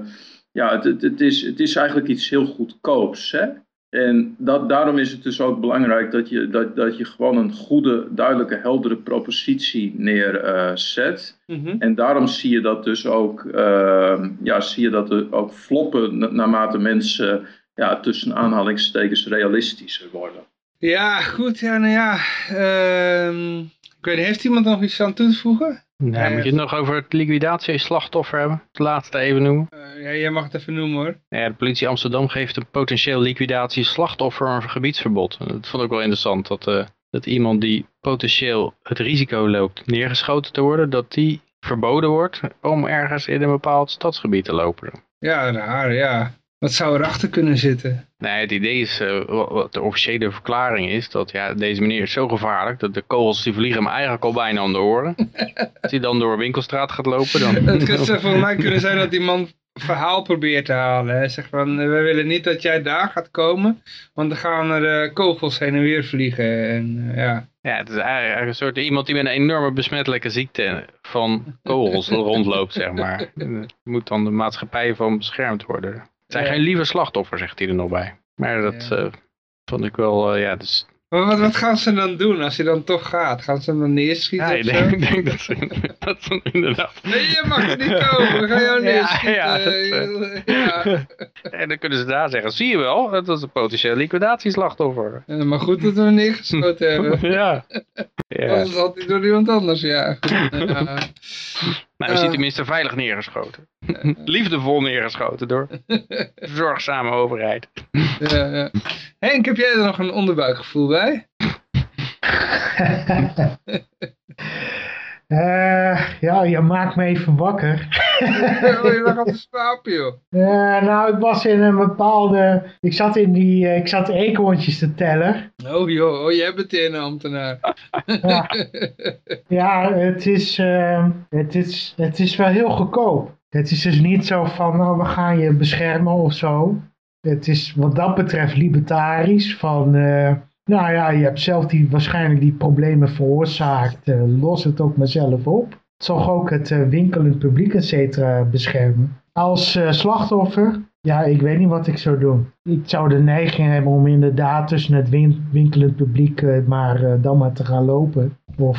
ja, het, het, het, is, het is eigenlijk iets heel goedkoops, hè. En dat, daarom is het dus ook belangrijk dat je, dat, dat je gewoon een goede, duidelijke, heldere propositie neerzet. Uh, En daarom zie je dat dus ook, uh, ja, zie je dat er ook floppen naarmate mensen ja, tussen aanhalingstekens realistischer worden. Ja, goed. Ja, nou ja. Uh, ik weet, heeft iemand nog iets aan toe te voegen? Nee, moet je het nog over het liquidatie-slachtoffer hebben? Het laatste even noemen. Uh, ja, jij mag het even noemen hoor. Ja, de politie Amsterdam geeft een potentieel liquidatie-slachtoffer een gebiedsverbod. Dat vond ik wel interessant. Dat, uh, dat iemand die potentieel het risico loopt neergeschoten te worden, dat die verboden wordt om ergens in een bepaald stadsgebied te lopen. Ja, raar, ja. Wat zou erachter kunnen zitten? Nee, het idee is, uh, wat de officiële verklaring is, dat ja, deze meneer is zo gevaarlijk, dat de kogels die vliegen hem eigenlijk al bijna aan de oren. *laughs* Als hij dan door winkelstraat gaat lopen, dan... *laughs* Het zou voor mij kunnen zijn dat die man verhaal probeert te halen. Hè. Zeg van, we willen niet dat jij daar gaat komen, want dan gaan er uh, kogels heen en weer vliegen. En, uh, ja. ja, het is eigenlijk een soort iemand die met een enorme besmettelijke ziekte van kogels *laughs* rondloopt, zeg maar. moet dan de maatschappij van beschermd worden. Het zijn geen lieve slachtoffers, zegt hij er nog bij. Maar dat uh, vond ik wel, uh, ja, dus... Maar wat, wat, gaan ze dan doen als hij dan toch gaat? Gaan ze hem dan neerschieten ja, ik denk, ik denk, dat ze, dat ze inderdaad... Nee, je mag niet komen, we gaan jou neerschieten. *laughs* Ja, ja, dat, ja. *laughs* En dan kunnen ze daar zeggen, zie je wel, dat was een potentieel liquidatieslachtoffer. Ja, maar goed dat we hem neergeschoten *laughs* hebben. ja. ja. Anders had hij door iemand anders, ja. ja. Nou, is hij tenminste veilig neergeschoten. Liefdevol neergeschoten door *laughs* zorgzame overheid. ja, ja. Henk, heb jij er nog een onderbuikgevoel bij? Uh, *laughs* ja, je maakt me even wakker. *laughs* oh, je lag aan de slapen, joh. Uh, nou, ik was in een bepaalde... Ik zat in die... Uh, ik zat eekhoorntjes te tellen. Oh joh, oh, jij bent een ambtenaar. ja. ja, het is, het, is, het is wel heel goedkoop. Het is dus niet zo van, nou, we gaan je beschermen of zo. Het is wat dat betreft libertarisch van nou ja, je hebt zelf die, waarschijnlijk die problemen veroorzaakt. Uh, los het ook maar zelf op. Het zal ook het uh, winkelend publiek, et cetera, beschermen. Als slachtoffer, ja, ik weet niet wat ik zou doen. Ik zou de neiging hebben om inderdaad tussen het win winkelend publiek maar dan maar te gaan lopen. Of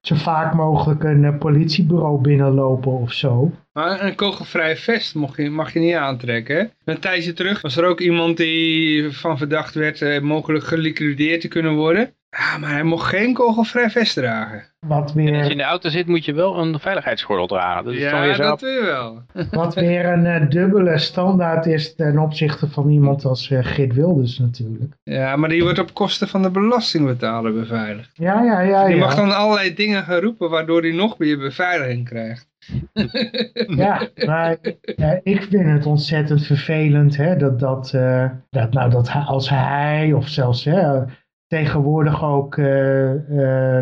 zo vaak mogelijk een politiebureau binnenlopen of zo. Maar een kogelvrije vest mag je, mag je niet aantrekken. Hè? Een tijdje terug was er ook iemand die van verdacht werd eh, mogelijk geliquideerd te kunnen worden. Ja, maar hij mocht geen kogelvrij vest dragen. Wat weer... als je in de auto zit moet je wel een veiligheidsgordel dragen. Dat is ja, weer zo... dat weer wel. *laughs* Wat weer een uh, dubbele standaard is ten opzichte van iemand als uh, Geert Wilders natuurlijk. Ja, maar die wordt op kosten van de belastingbetaler beveiligd. Ja, ja, ja. Die ja. mag dan allerlei dingen gaan roepen waardoor hij nog meer beveiliging krijgt. *laughs* ja, maar ja, ik vind het ontzettend vervelend hè, dat, dat, uh, dat, nou, dat als hij of zelfs hè, tegenwoordig ook uh,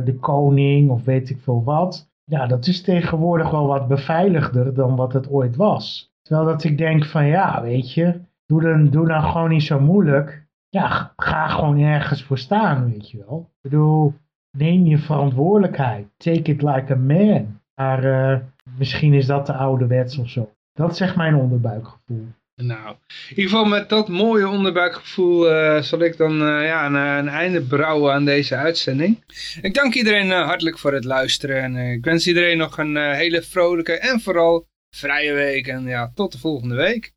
de koning of weet ik veel wat. Ja, dat is tegenwoordig wel wat beveiligder dan wat het ooit was. Terwijl dat ik denk van ja, weet je, doe dan, doe nou gewoon niet zo moeilijk. Ja, ga gewoon ergens voor staan, weet je wel. Ik bedoel, neem je verantwoordelijkheid. Take it like a man. Maar uh, misschien is dat de ouderwets of zo. Dat echt mijn onderbuikgevoel. Nou, in ieder geval met dat mooie onderbuikgevoel uh, zal ik dan uh, ja, een, einde brouwen aan deze uitzending. Ik dank iedereen hartelijk voor het luisteren en ik wens iedereen nog een hele vrolijke en vooral vrije week. En ja, tot de volgende week.